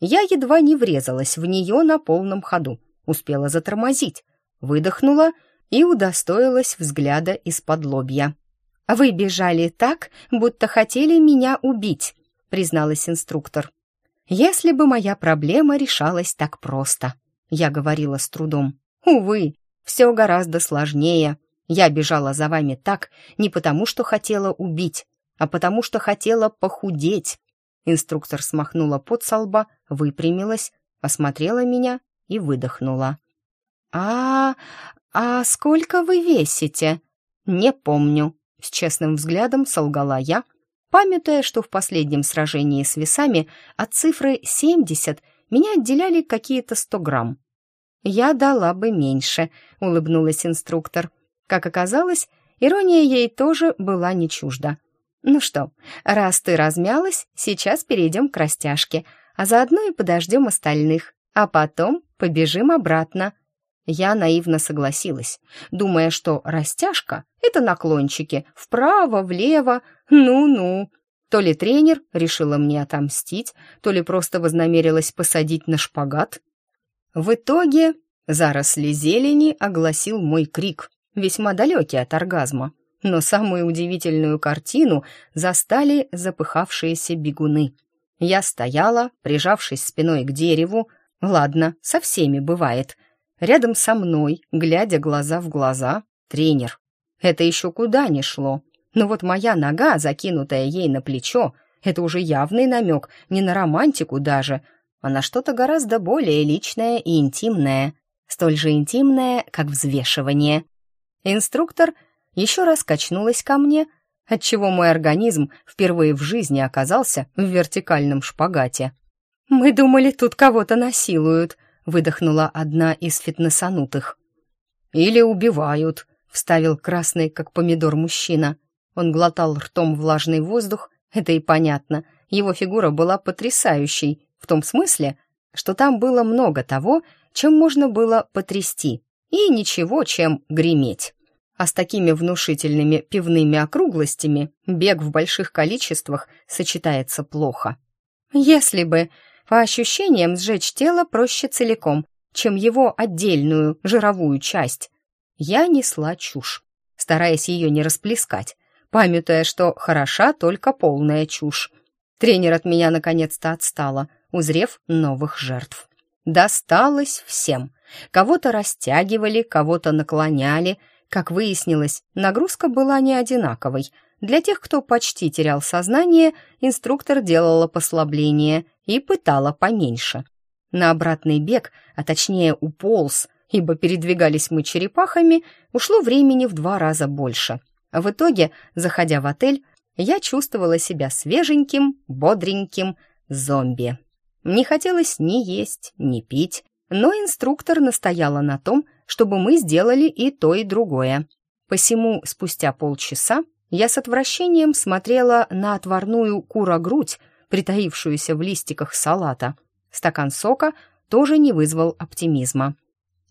Я едва не врезалась в нее на полном ходу, успела затормозить, выдохнула и удостоилась взгляда из-под лобья. «Вы бежали так, будто хотели меня убить», — призналась инструктор. «Если бы моя проблема решалась так просто», — я говорила с трудом. «Увы, все гораздо сложнее. Я бежала за вами так не потому, что хотела убить, а потому, что хотела похудеть». Инструктор смахнула пот со лба, выпрямилась, осмотрела меня и выдохнула. «А, а сколько вы весите?» «Не помню», — с честным взглядом солгала я, памятая, что в последнем сражении с весами от цифры 70 меня отделяли какие-то 100 грамм. «Я дала бы меньше», — улыбнулась инструктор. Как оказалось, ирония ей тоже была не чужда. «Ну что, раз ты размялась, сейчас перейдем к растяжке, а заодно и подождем остальных, а потом побежим обратно». Я наивно согласилась, думая, что растяжка — это наклончики вправо, влево, ну-ну. То ли тренер решила мне отомстить, то ли просто вознамерилась посадить на шпагат. В итоге заросли зелени огласил мой крик, весьма далекий от оргазма. Но самую удивительную картину застали запыхавшиеся бегуны. Я стояла, прижавшись спиной к дереву. Ладно, со всеми бывает — Рядом со мной, глядя глаза в глаза, тренер. Это еще куда ни шло. Но вот моя нога, закинутая ей на плечо, это уже явный намек не на романтику даже, а на что-то гораздо более личное и интимное. Столь же интимное, как взвешивание. Инструктор еще раз качнулась ко мне, отчего мой организм впервые в жизни оказался в вертикальном шпагате. «Мы думали, тут кого-то насилуют», выдохнула одна из фитнесанутых. «Или убивают», — вставил красный, как помидор, мужчина. Он глотал ртом влажный воздух, это и понятно. Его фигура была потрясающей, в том смысле, что там было много того, чем можно было потрясти, и ничего, чем греметь. А с такими внушительными пивными округлостями бег в больших количествах сочетается плохо. «Если бы по ощущениям, сжечь тело проще целиком, чем его отдельную жировую часть. Я несла чушь, стараясь ее не расплескать, памятуя, что хороша только полная чушь. Тренер от меня наконец-то отстала, узрев новых жертв. Досталось всем. Кого-то растягивали, кого-то наклоняли. Как выяснилось, нагрузка была не одинаковой. Для тех, кто почти терял сознание, инструктор делала послабление и пытала поменьше. На обратный бег, а точнее уполз, ибо передвигались мы черепахами, ушло времени в два раза больше. В итоге, заходя в отель, я чувствовала себя свеженьким, бодреньким зомби. Не хотелось ни есть, ни пить, но инструктор настояла на том, чтобы мы сделали и то, и другое. Посему спустя полчаса я с отвращением смотрела на отварную кура-грудь, притаившуюся в листиках салата. Стакан сока тоже не вызвал оптимизма.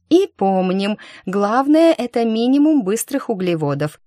И помним, главное — это минимум быстрых углеводов.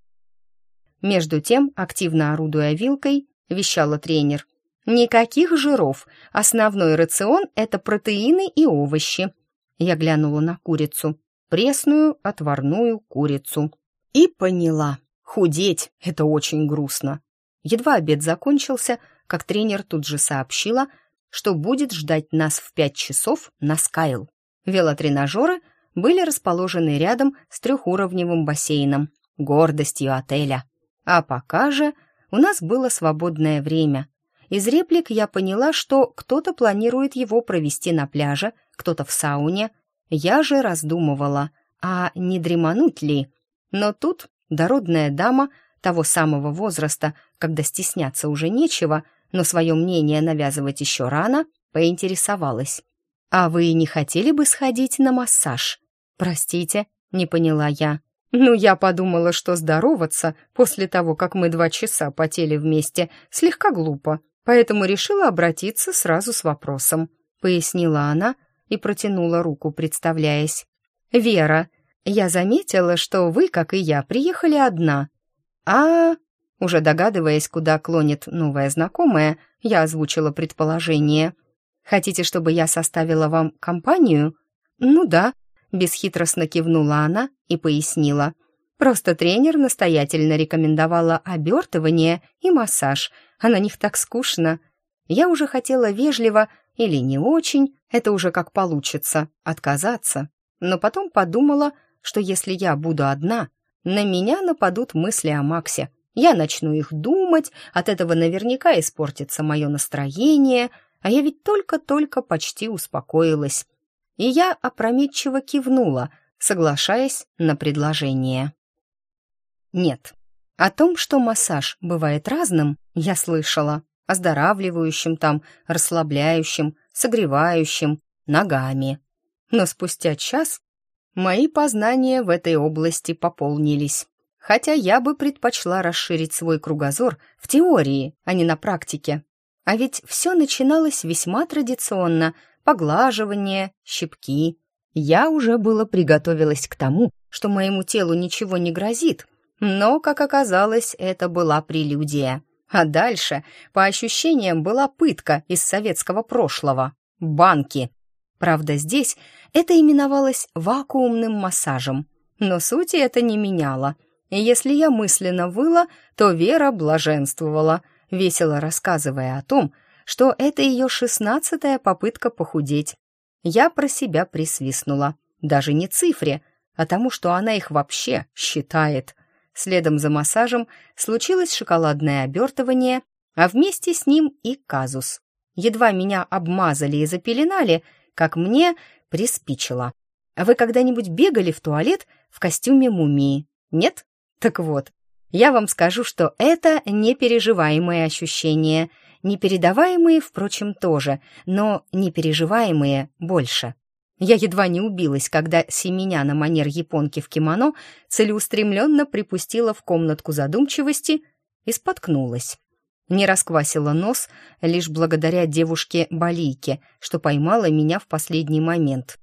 Между тем, активно орудуя вилкой, вещала тренер. Никаких жиров. Основной рацион — это протеины и овощи. Я глянула на курицу. Пресную, отварную курицу. И поняла. Худеть — это очень грустно. Едва обед закончился, как тренер тут же сообщила, что будет ждать нас в пять часов на Скайл. Велотренажеры были расположены рядом с трехуровневым бассейном, гордостью отеля. А пока же у нас было свободное время. Из реплик я поняла, что кто-то планирует его провести на пляже, кто-то в сауне. Я же раздумывала, а не дремануть ли? Но тут дородная дама того самого возраста, когда стесняться уже нечего, но свое мнение навязывать еще рано, поинтересовалась. «А вы не хотели бы сходить на массаж?» «Простите», — не поняла я. Ну, я подумала, что здороваться после того, как мы два часа потели вместе, слегка глупо, поэтому решила обратиться сразу с вопросом», — пояснила она и протянула руку, представляясь. «Вера, я заметила, что вы, как и я, приехали одна. А...» Уже догадываясь, куда клонит новая знакомая, я озвучила предположение. «Хотите, чтобы я составила вам компанию?» «Ну да», — бесхитростно кивнула она и пояснила. «Просто тренер настоятельно рекомендовала обертывание и массаж, а на них так скучно. Я уже хотела вежливо или не очень, это уже как получится, отказаться. Но потом подумала, что если я буду одна, на меня нападут мысли о Максе. Я начну их думать, от этого наверняка испортится мое настроение, а я ведь только-только почти успокоилась. И я опрометчиво кивнула, соглашаясь на предложение. Нет, о том, что массаж бывает разным, я слышала. Оздоравливающим там, расслабляющим, согревающим, ногами. Но спустя час мои познания в этой области пополнились. Хотя я бы предпочла расширить свой кругозор в теории, а не на практике. А ведь все начиналось весьма традиционно. Поглаживание, щипки. Я уже было приготовилась к тому, что моему телу ничего не грозит, но, как оказалось, это была прелюдия. А дальше, по ощущениям, была пытка из советского прошлого. Банки. Правда, здесь это именовалось вакуумным массажем. Но сути это не меняло. И если я мысленно выла, то Вера блаженствовала, весело рассказывая о том, что это ее шестнадцатая попытка похудеть. Я про себя присвистнула. Даже не цифре, а тому, что она их вообще считает. Следом за массажем случилось шоколадное обертывание, а вместе с ним и казус. Едва меня обмазали и запеленали, как мне приспичило. Вы когда-нибудь бегали в туалет в костюме мумии? Нет? Так вот, я вам скажу, что это непереживаемые ощущения, непередаваемые, впрочем, тоже, но непереживаемые больше. Я едва не убилась, когда семеня на манер японки в кимоно целеустремленно припустила в комнатку задумчивости и споткнулась. Не расквасила нос лишь благодаря девушке-балийке, что поймала меня в последний момент.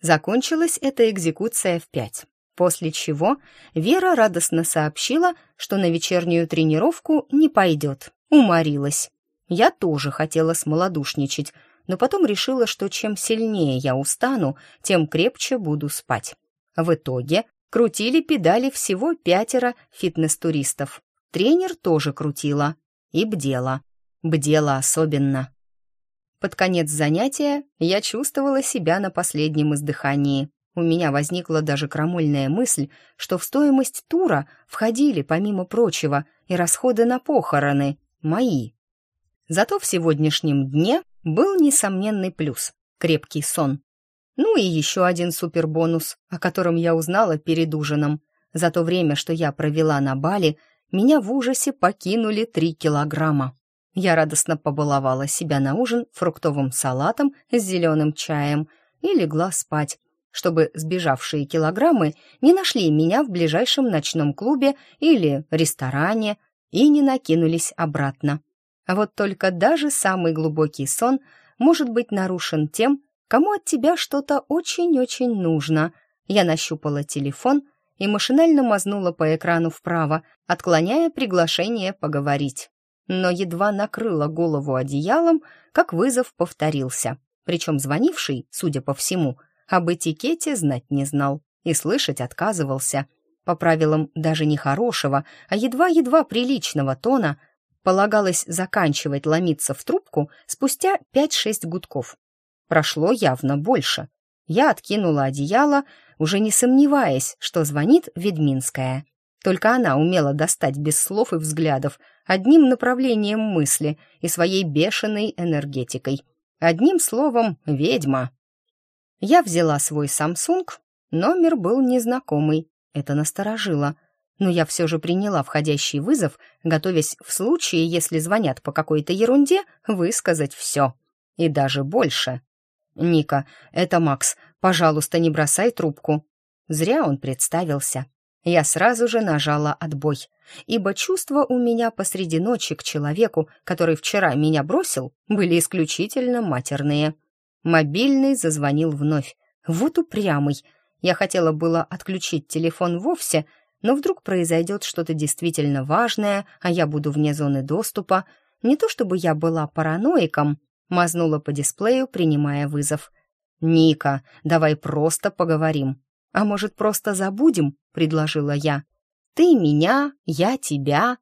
Закончилась эта экзекуция в пять, после чего Вера радостно сообщила, что на вечернюю тренировку не пойдет, уморилась. Я тоже хотела смолодушничать, но потом решила, что чем сильнее я устану, тем крепче буду спать. В итоге крутили педали всего пятеро фитнес-туристов. Тренер тоже крутила и бдела. Бдела особенно. Под конец занятия я чувствовала себя на последнем издыхании. У меня возникла даже крамольная мысль, что в стоимость тура входили, помимо прочего, и расходы на похороны, мои. Зато в сегодняшнем дне был несомненный плюс — крепкий сон. Ну и еще один супербонус, о котором я узнала перед ужином. За то время, что я провела на Бали, меня в ужасе покинули три килограмма. Я радостно побаловала себя на ужин фруктовым салатом с зеленым чаем и легла спать, чтобы сбежавшие килограммы не нашли меня в ближайшем ночном клубе или ресторане и не накинулись обратно. А вот только даже самый глубокий сон может быть нарушен тем, кому от тебя что-то очень-очень нужно. Я нащупала телефон и машинально мазнула по экрану вправо, отклоняя приглашение поговорить. Но едва накрыла голову одеялом, как вызов повторился. Причем звонивший, судя по всему, об этикете знать не знал и слышать отказывался. По правилам даже не хорошего, а едва-едва приличного тона полагалось заканчивать ломиться в трубку спустя 5-6 гудков. Прошло явно больше. Я откинула одеяло, уже не сомневаясь, что звонит Ведминская. Только она умела достать без слов и взглядов, одним направлением мысли и своей бешеной энергетикой. Одним словом, ведьма. Я взяла свой Samsung, номер был незнакомый. Это насторожило но я все же приняла входящий вызов, готовясь в случае, если звонят по какой-то ерунде, высказать все. И даже больше. «Ника, это Макс. Пожалуйста, не бросай трубку». Зря он представился. Я сразу же нажала отбой, ибо чувства у меня посреди ночи к человеку, который вчера меня бросил, были исключительно матерные. Мобильный зазвонил вновь. Вот упрямый. Я хотела было отключить телефон вовсе, но вдруг произойдет что-то действительно важное, а я буду вне зоны доступа. Не то чтобы я была параноиком, мазнула по дисплею, принимая вызов. «Ника, давай просто поговорим. А может, просто забудем?» — предложила я. «Ты меня, я тебя.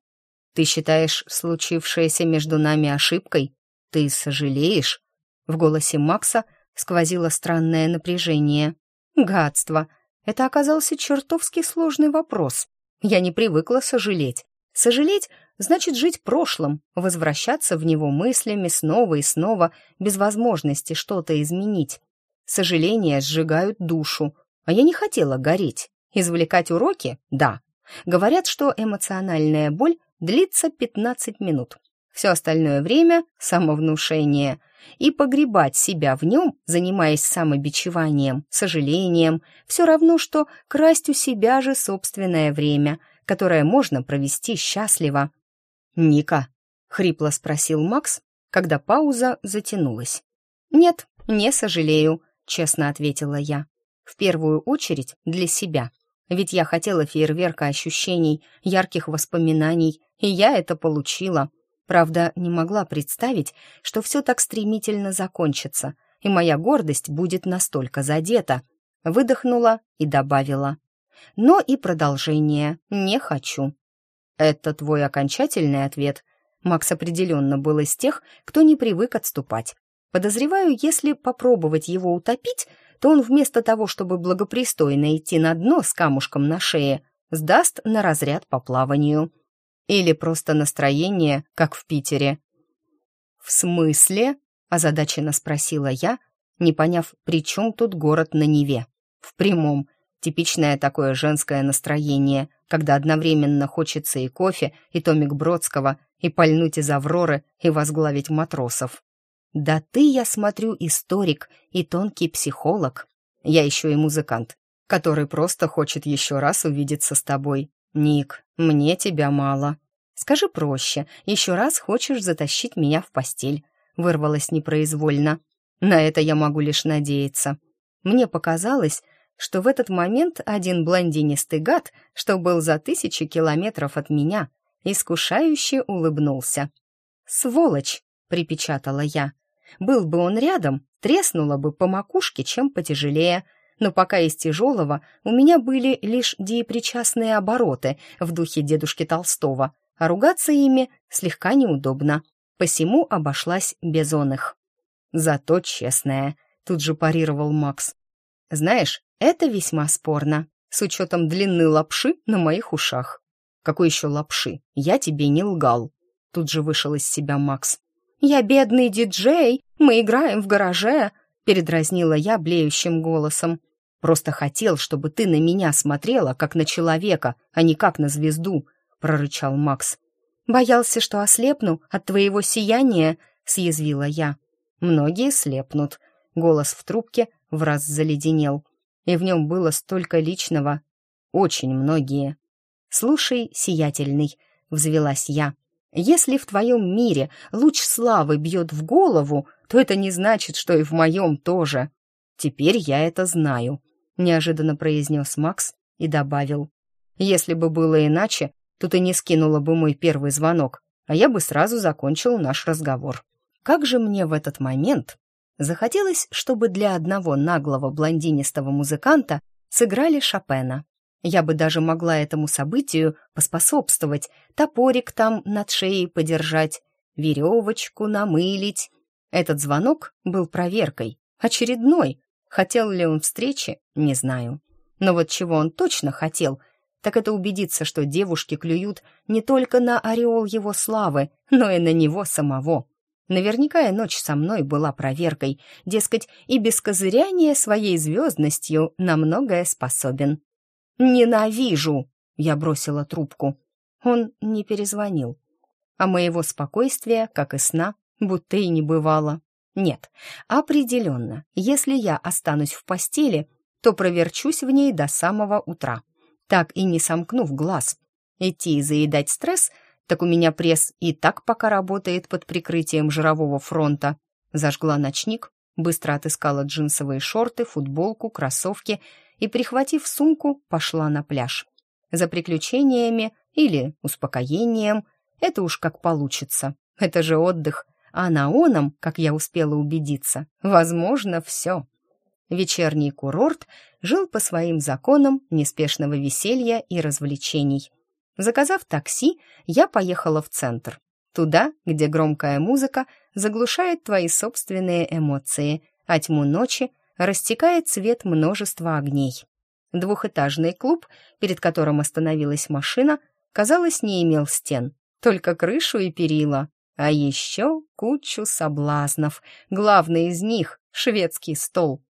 Ты считаешь случившееся между нами ошибкой? Ты сожалеешь?» В голосе Макса сквозило странное напряжение. «Гадство! Это оказался чертовски сложный вопрос. Я не привыкла сожалеть. Сожалеть значит жить прошлым, возвращаться в него мыслями снова и снова, без возможности что-то изменить. Сожаления сжигают душу, а я не хотела гореть. Извлекать уроки? Да. Говорят, что эмоциональная боль длится 15 минут. Все остальное время — самовнушение. И погребать себя в нем, занимаясь самобичеванием, сожалением, все равно, что красть у себя же собственное время, которое можно провести счастливо. «Ника?» — хрипло спросил Макс, когда пауза затянулась. «Нет, не сожалею», — честно ответила я. «В первую очередь для себя. Ведь я хотела фейерверка ощущений, ярких воспоминаний, и я это получила. Правда, не могла представить, что все так стремительно закончится, и моя гордость будет настолько задета. Выдохнула и добавила. Но и продолжение не хочу. Это твой окончательный ответ. Макс определенно был из тех, кто не привык отступать. Подозреваю, если попробовать его утопить, то он вместо того, чтобы благопристойно идти на дно с камушком на шее, сдаст на разряд по плаванию. Или просто настроение, как в Питере. «В смысле?» — озадаченно спросила я, не поняв, при чем тут город на Неве. В прямом, типичное такое женское настроение, когда одновременно хочется и кофе, и томик Бродского, и пальнуть из Авроры, и возглавить матросов. «Да ты, я смотрю, историк и тонкий психолог. Я еще и музыкант, который просто хочет еще раз увидеться с тобой. Ник, мне тебя мало. Скажи проще, еще раз хочешь затащить меня в постель?» Вырвалась непроизвольно. На это я могу лишь надеяться. Мне показалось, что в этот момент один блондинистый гад, что был за тысячи километров от меня, искушающе улыбнулся. «Сволочь!» — припечатала я. Был бы он рядом, треснула бы по макушке, чем потяжелее. Но пока из тяжелого у меня были лишь деепричастные обороты в духе дедушки Толстого, а ругаться ими слегка неудобно. Посему обошлась без он их. Зато честная, тут же парировал Макс. Знаешь, это весьма спорно, с учетом длины лапши на моих ушах. Какой еще лапши? Я тебе не лгал. Тут же вышел из себя Макс. «Я бедный диджей, мы играем в гараже», — передразнила я блеющим голосом. «Просто хотел, чтобы ты на меня смотрела, как на человека, а не как на звезду», — прорычал Макс. «Боялся, что ослепну от твоего сияния», — съязвила я. «Многие слепнут». Голос в трубке в раз заледенел, и в нем было столько личного. «Очень многие». «Слушай, сиятельный», — взвелась я. Если в твоем мире луч славы бьет в голову, то это не значит, что и в моем тоже. Теперь я это знаю», — неожиданно произнес Макс и добавил. «Если бы было иначе, то ты не скинула бы мой первый звонок, а я бы сразу закончил наш разговор. Как же мне в этот момент захотелось, чтобы для одного наглого блондинистого музыканта сыграли Шопена. Я бы даже могла этому событию поспособствовать, топорик там над шеей подержать, веревочку намылить. Этот звонок был проверкой, очередной. Хотел ли он встречи, не знаю. Но вот чего он точно хотел, так это убедиться, что девушки клюют не только на ореол его славы, но и на него самого. Наверняка и ночь со мной была проверкой, дескать, и без козыряния своей звездностью на многое способен. «Ненавижу!» — я бросила трубку. Он не перезвонил. А моего спокойствия, как и сна, будто и не бывало. Нет, определенно, если я останусь в постели, то проверчусь в ней до самого утра. так и не сомкнув глаз. Идти и заедать стресс, так у меня пресс и так пока работает под прикрытием жирового фронта. Зажгла ночник, быстро отыскала джинсовые шорты, футболку, кроссовки и, прихватив сумку, пошла на пляж. За приключениями или успокоением, это уж как получится. Это же отдых, а на оном, как я успела убедиться, возможно все. Вечерний курорт жил по своим законам неспешного веселья и развлечений. Заказав такси, я поехала в центр. Туда, где громкая музыка заглушает твои собственные эмоции, а тьму ночи растекает свет множества огней. Двухэтажный клуб, перед которым остановилась машина, казалось, не имел стен, только крышу и перила. А еще кучу соблазнов. Главный из них — шведский стол.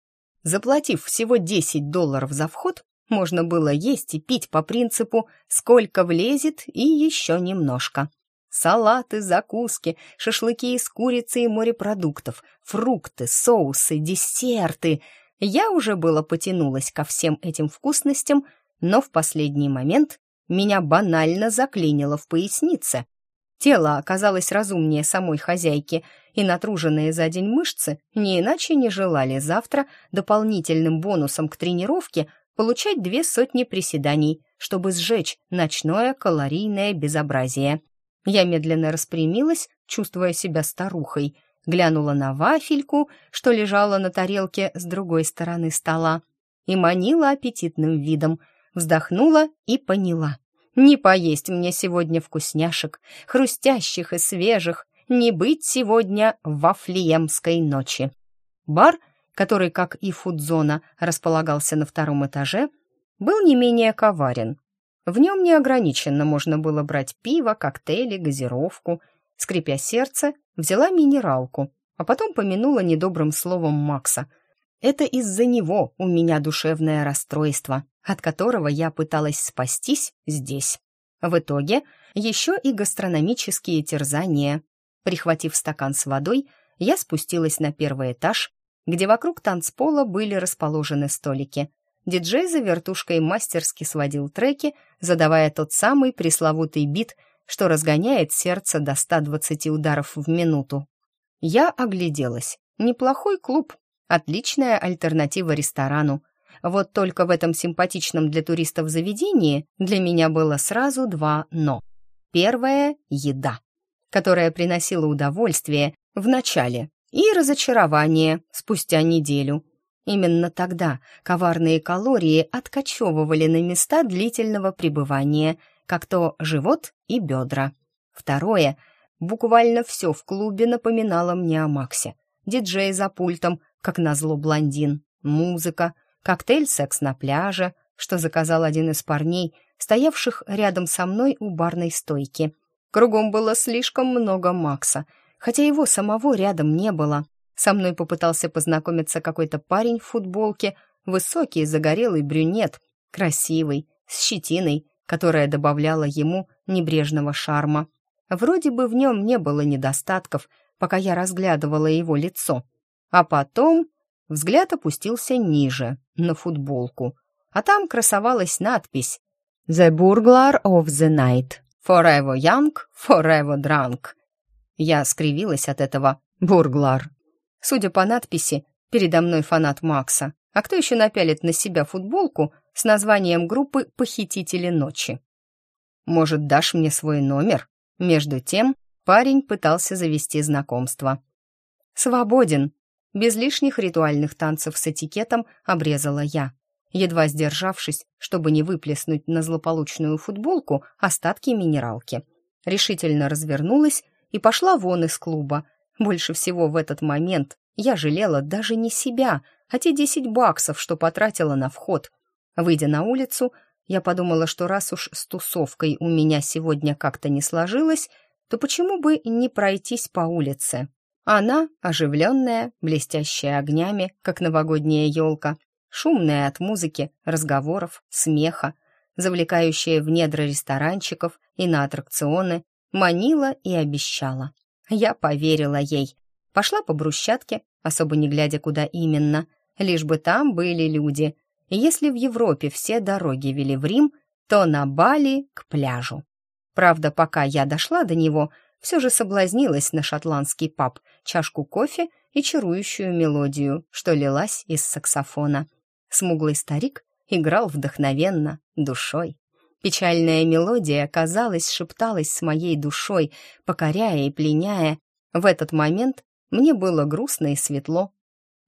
Заплатив всего 10 долларов за вход, можно было есть и пить по принципу «сколько влезет и еще немножко». Салаты, закуски, шашлыки из курицы и морепродуктов, фрукты, соусы, десерты. Я уже было потянулась ко всем этим вкусностям, но в последний момент меня банально заклинило в пояснице. Тело оказалось разумнее самой хозяйки, и натруженные за день мышцы не иначе не желали завтра дополнительным бонусом к тренировке получать две сотни приседаний, чтобы сжечь ночное калорийное безобразие. Я медленно распрямилась, чувствуя себя старухой, глянула на вафельку, что лежала на тарелке с другой стороны стола, и манила аппетитным видом, вздохнула и поняла. Не поесть мне сегодня вкусняшек, хрустящих и свежих, не быть сегодня в Вафлиемской ночи. Бар, который, как и фудзона, располагался на втором этаже, был не менее коварен. В нем неограниченно можно было брать пиво, коктейли, газировку. Скрипя сердце, взяла минералку, а потом помянула недобрым словом Макса. Это из-за него у меня душевное расстройство, от которого я пыталась спастись здесь. В итоге еще и гастрономические терзания. Прихватив стакан с водой, я спустилась на первый этаж, где вокруг танцпола были расположены столики — диджей за вертушкой мастерски сводил треки, задавая тот самый пресловутый бит, что разгоняет сердце до 120 ударов в минуту. Я огляделась. Неплохой клуб, отличная альтернатива ресторану. Вот только в этом симпатичном для туристов заведении для меня было сразу два «но». Первое — еда, которая приносила удовольствие в начале и разочарование спустя неделю — Именно тогда коварные калории откачевывали на места длительного пребывания, как то живот и бедра. Второе. Буквально все в клубе напоминало мне о Максе. Диджей за пультом, как назло блондин, музыка, коктейль-секс на пляже, что заказал один из парней, стоявших рядом со мной у барной стойки. Кругом было слишком много Макса, хотя его самого рядом не было. Со мной попытался познакомиться какой-то парень в футболке, высокий, загорелый брюнет, красивый, с щетиной, которая добавляла ему небрежного шарма. Вроде бы в нем не было недостатков, пока я разглядывала его лицо. А потом взгляд опустился ниже, на футболку. А там красовалась надпись «The Burglar of the Night. Forever Young, Forever Drunk». Я скривилась от этого «Бурглар». Судя по надписи, передо мной фанат Макса. А кто еще напялит на себя футболку с названием группы «Похитители ночи»? Может, дашь мне свой номер? Между тем, парень пытался завести знакомство. «Свободен!» Без лишних ритуальных танцев с этикетом обрезала я, едва сдержавшись, чтобы не выплеснуть на злополучную футболку остатки минералки. Решительно развернулась и пошла вон из клуба, больше всего в этот момент я жалела даже не себя, а те десять баксов, что потратила на вход. Выйдя на улицу, я подумала, что раз уж с тусовкой у меня сегодня как-то не сложилось, то почему бы не пройтись по улице? Она оживленная, блестящая огнями, как новогодняя елка, шумная от музыки, разговоров, смеха, завлекающая в недра ресторанчиков и на аттракционы, манила и обещала. Я поверила ей. Пошла по брусчатке, особо не глядя, куда именно, лишь бы там были люди. Если в Европе все дороги вели в Рим, то на Бали к пляжу. Правда, пока я дошла до него, все же соблазнилась на шотландский паб, чашку кофе и чарующую мелодию, что лилась из саксофона. Смуглый старик играл вдохновенно, душой. Печальная мелодия, казалось, шепталась с моей душой, покоряя и пленяя. В этот момент мне было грустно и светло.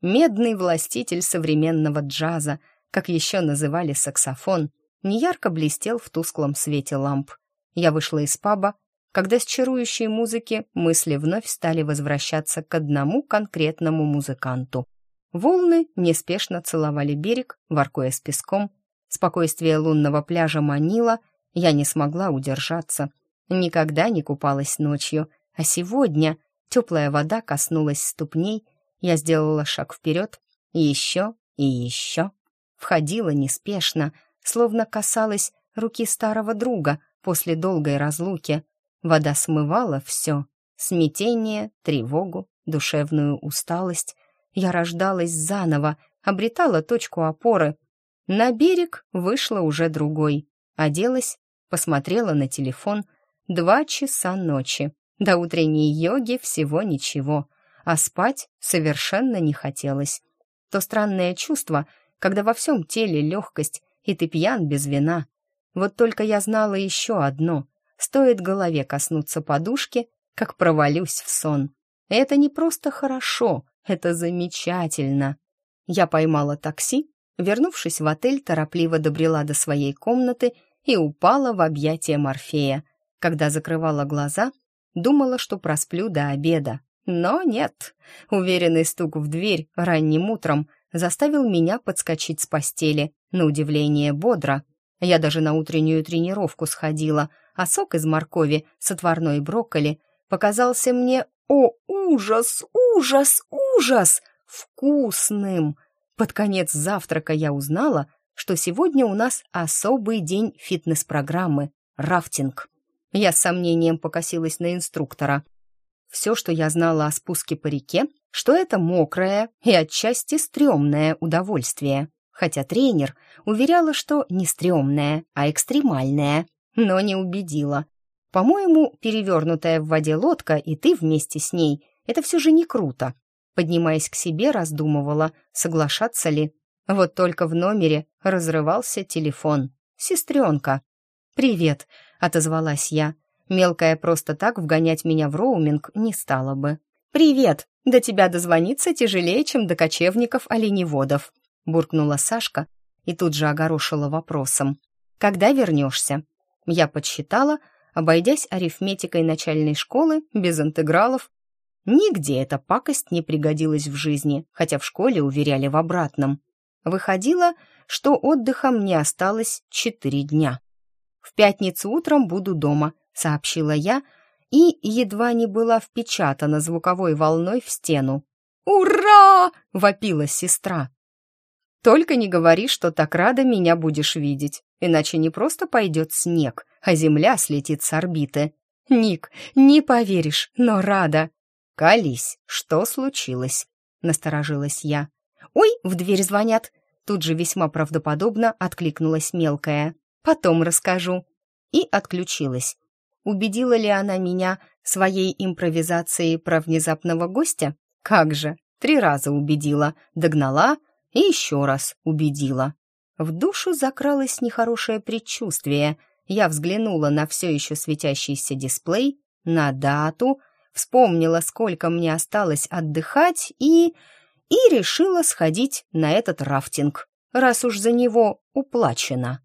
Медный властитель современного джаза, как еще называли саксофон, неярко блестел в тусклом свете ламп. Я вышла из паба, когда с чарующей музыки мысли вновь стали возвращаться к одному конкретному музыканту. Волны неспешно целовали берег, воркуя с песком. Спокойствие лунного пляжа манило, я не смогла удержаться. Никогда не купалась ночью, а сегодня теплая вода коснулась ступней, я сделала шаг вперед, еще, и еще. Входила неспешно, словно касалась руки старого друга после долгой разлуки. Вода смывала все — смятение, тревогу, душевную усталость. Я рождалась заново, обретала точку опоры. На берег вышла уже другой. Оделась, посмотрела на телефон. Два часа ночи. До утренней йоги всего ничего, а спать совершенно не хотелось. То странное чувство, когда во всем теле легкость, и ты пьян без вина. Вот только я знала еще одно. Стоит голове коснуться подушки, как провалюсь в сон. Это не просто хорошо, это замечательно. Я поймала такси, вернувшись в отель, торопливо добрела до своей комнаты и упала в объятия Морфея. Когда закрывала глаза, думала, что просплю до обеда. Но нет. Уверенный стук в дверь ранним утром заставил меня подскочить с постели, на удивление бодро. Я даже на утреннюю тренировку сходила, а сок из моркови с отварной брокколи показался мне, о, ужас, ужас, ужас, вкусным. Под конец завтрака я узнала, что сегодня у нас особый день фитнес-программы — рафтинг. Я с сомнением покосилась на инструктора. Все, что я знала о спуске по реке, что это мокрое и отчасти стрёмное удовольствие. Хотя тренер уверяла, что не стрёмное, а экстремальное, но не убедила. По-моему, перевернутая в воде лодка и ты вместе с ней — это все же не круто. Поднимаясь к себе, раздумывала, соглашаться ли. Вот только в номере разрывался телефон. «Сестренка». «Привет», — отозвалась я. Мелкая просто так вгонять меня в роуминг не стала бы. «Привет! До тебя дозвониться тяжелее, чем до кочевников-оленеводов», буркнула Сашка и тут же огорошила вопросом. «Когда вернешься?» Я подсчитала, обойдясь арифметикой начальной школы без интегралов. Нигде эта пакость не пригодилась в жизни, хотя в школе уверяли в обратном. Выходило, что отдыха мне осталось четыре дня. В пятницу утром буду дома, сообщила я и едва не была впечатана звуковой волной в стену. «Ура!» — вопила сестра. «Только не говори, что так рада меня будешь видеть, иначе не просто пойдет снег, а земля слетит с орбиты. Ник, не поверишь, но рада». «Колись, что случилось?» — насторожилась я. «Ой, в дверь звонят!» Тут же весьма правдоподобно откликнулась мелкая. «Потом расскажу». И отключилась. Убедила ли она меня своей импровизацией про внезапного гостя? Как же, три раза убедила, догнала и еще раз убедила. В душу закралось нехорошее предчувствие. Я взглянула на все еще светящийся дисплей, на дату, вспомнила, сколько мне осталось отдыхать и... и решила сходить на этот рафтинг, раз уж за него уплачено.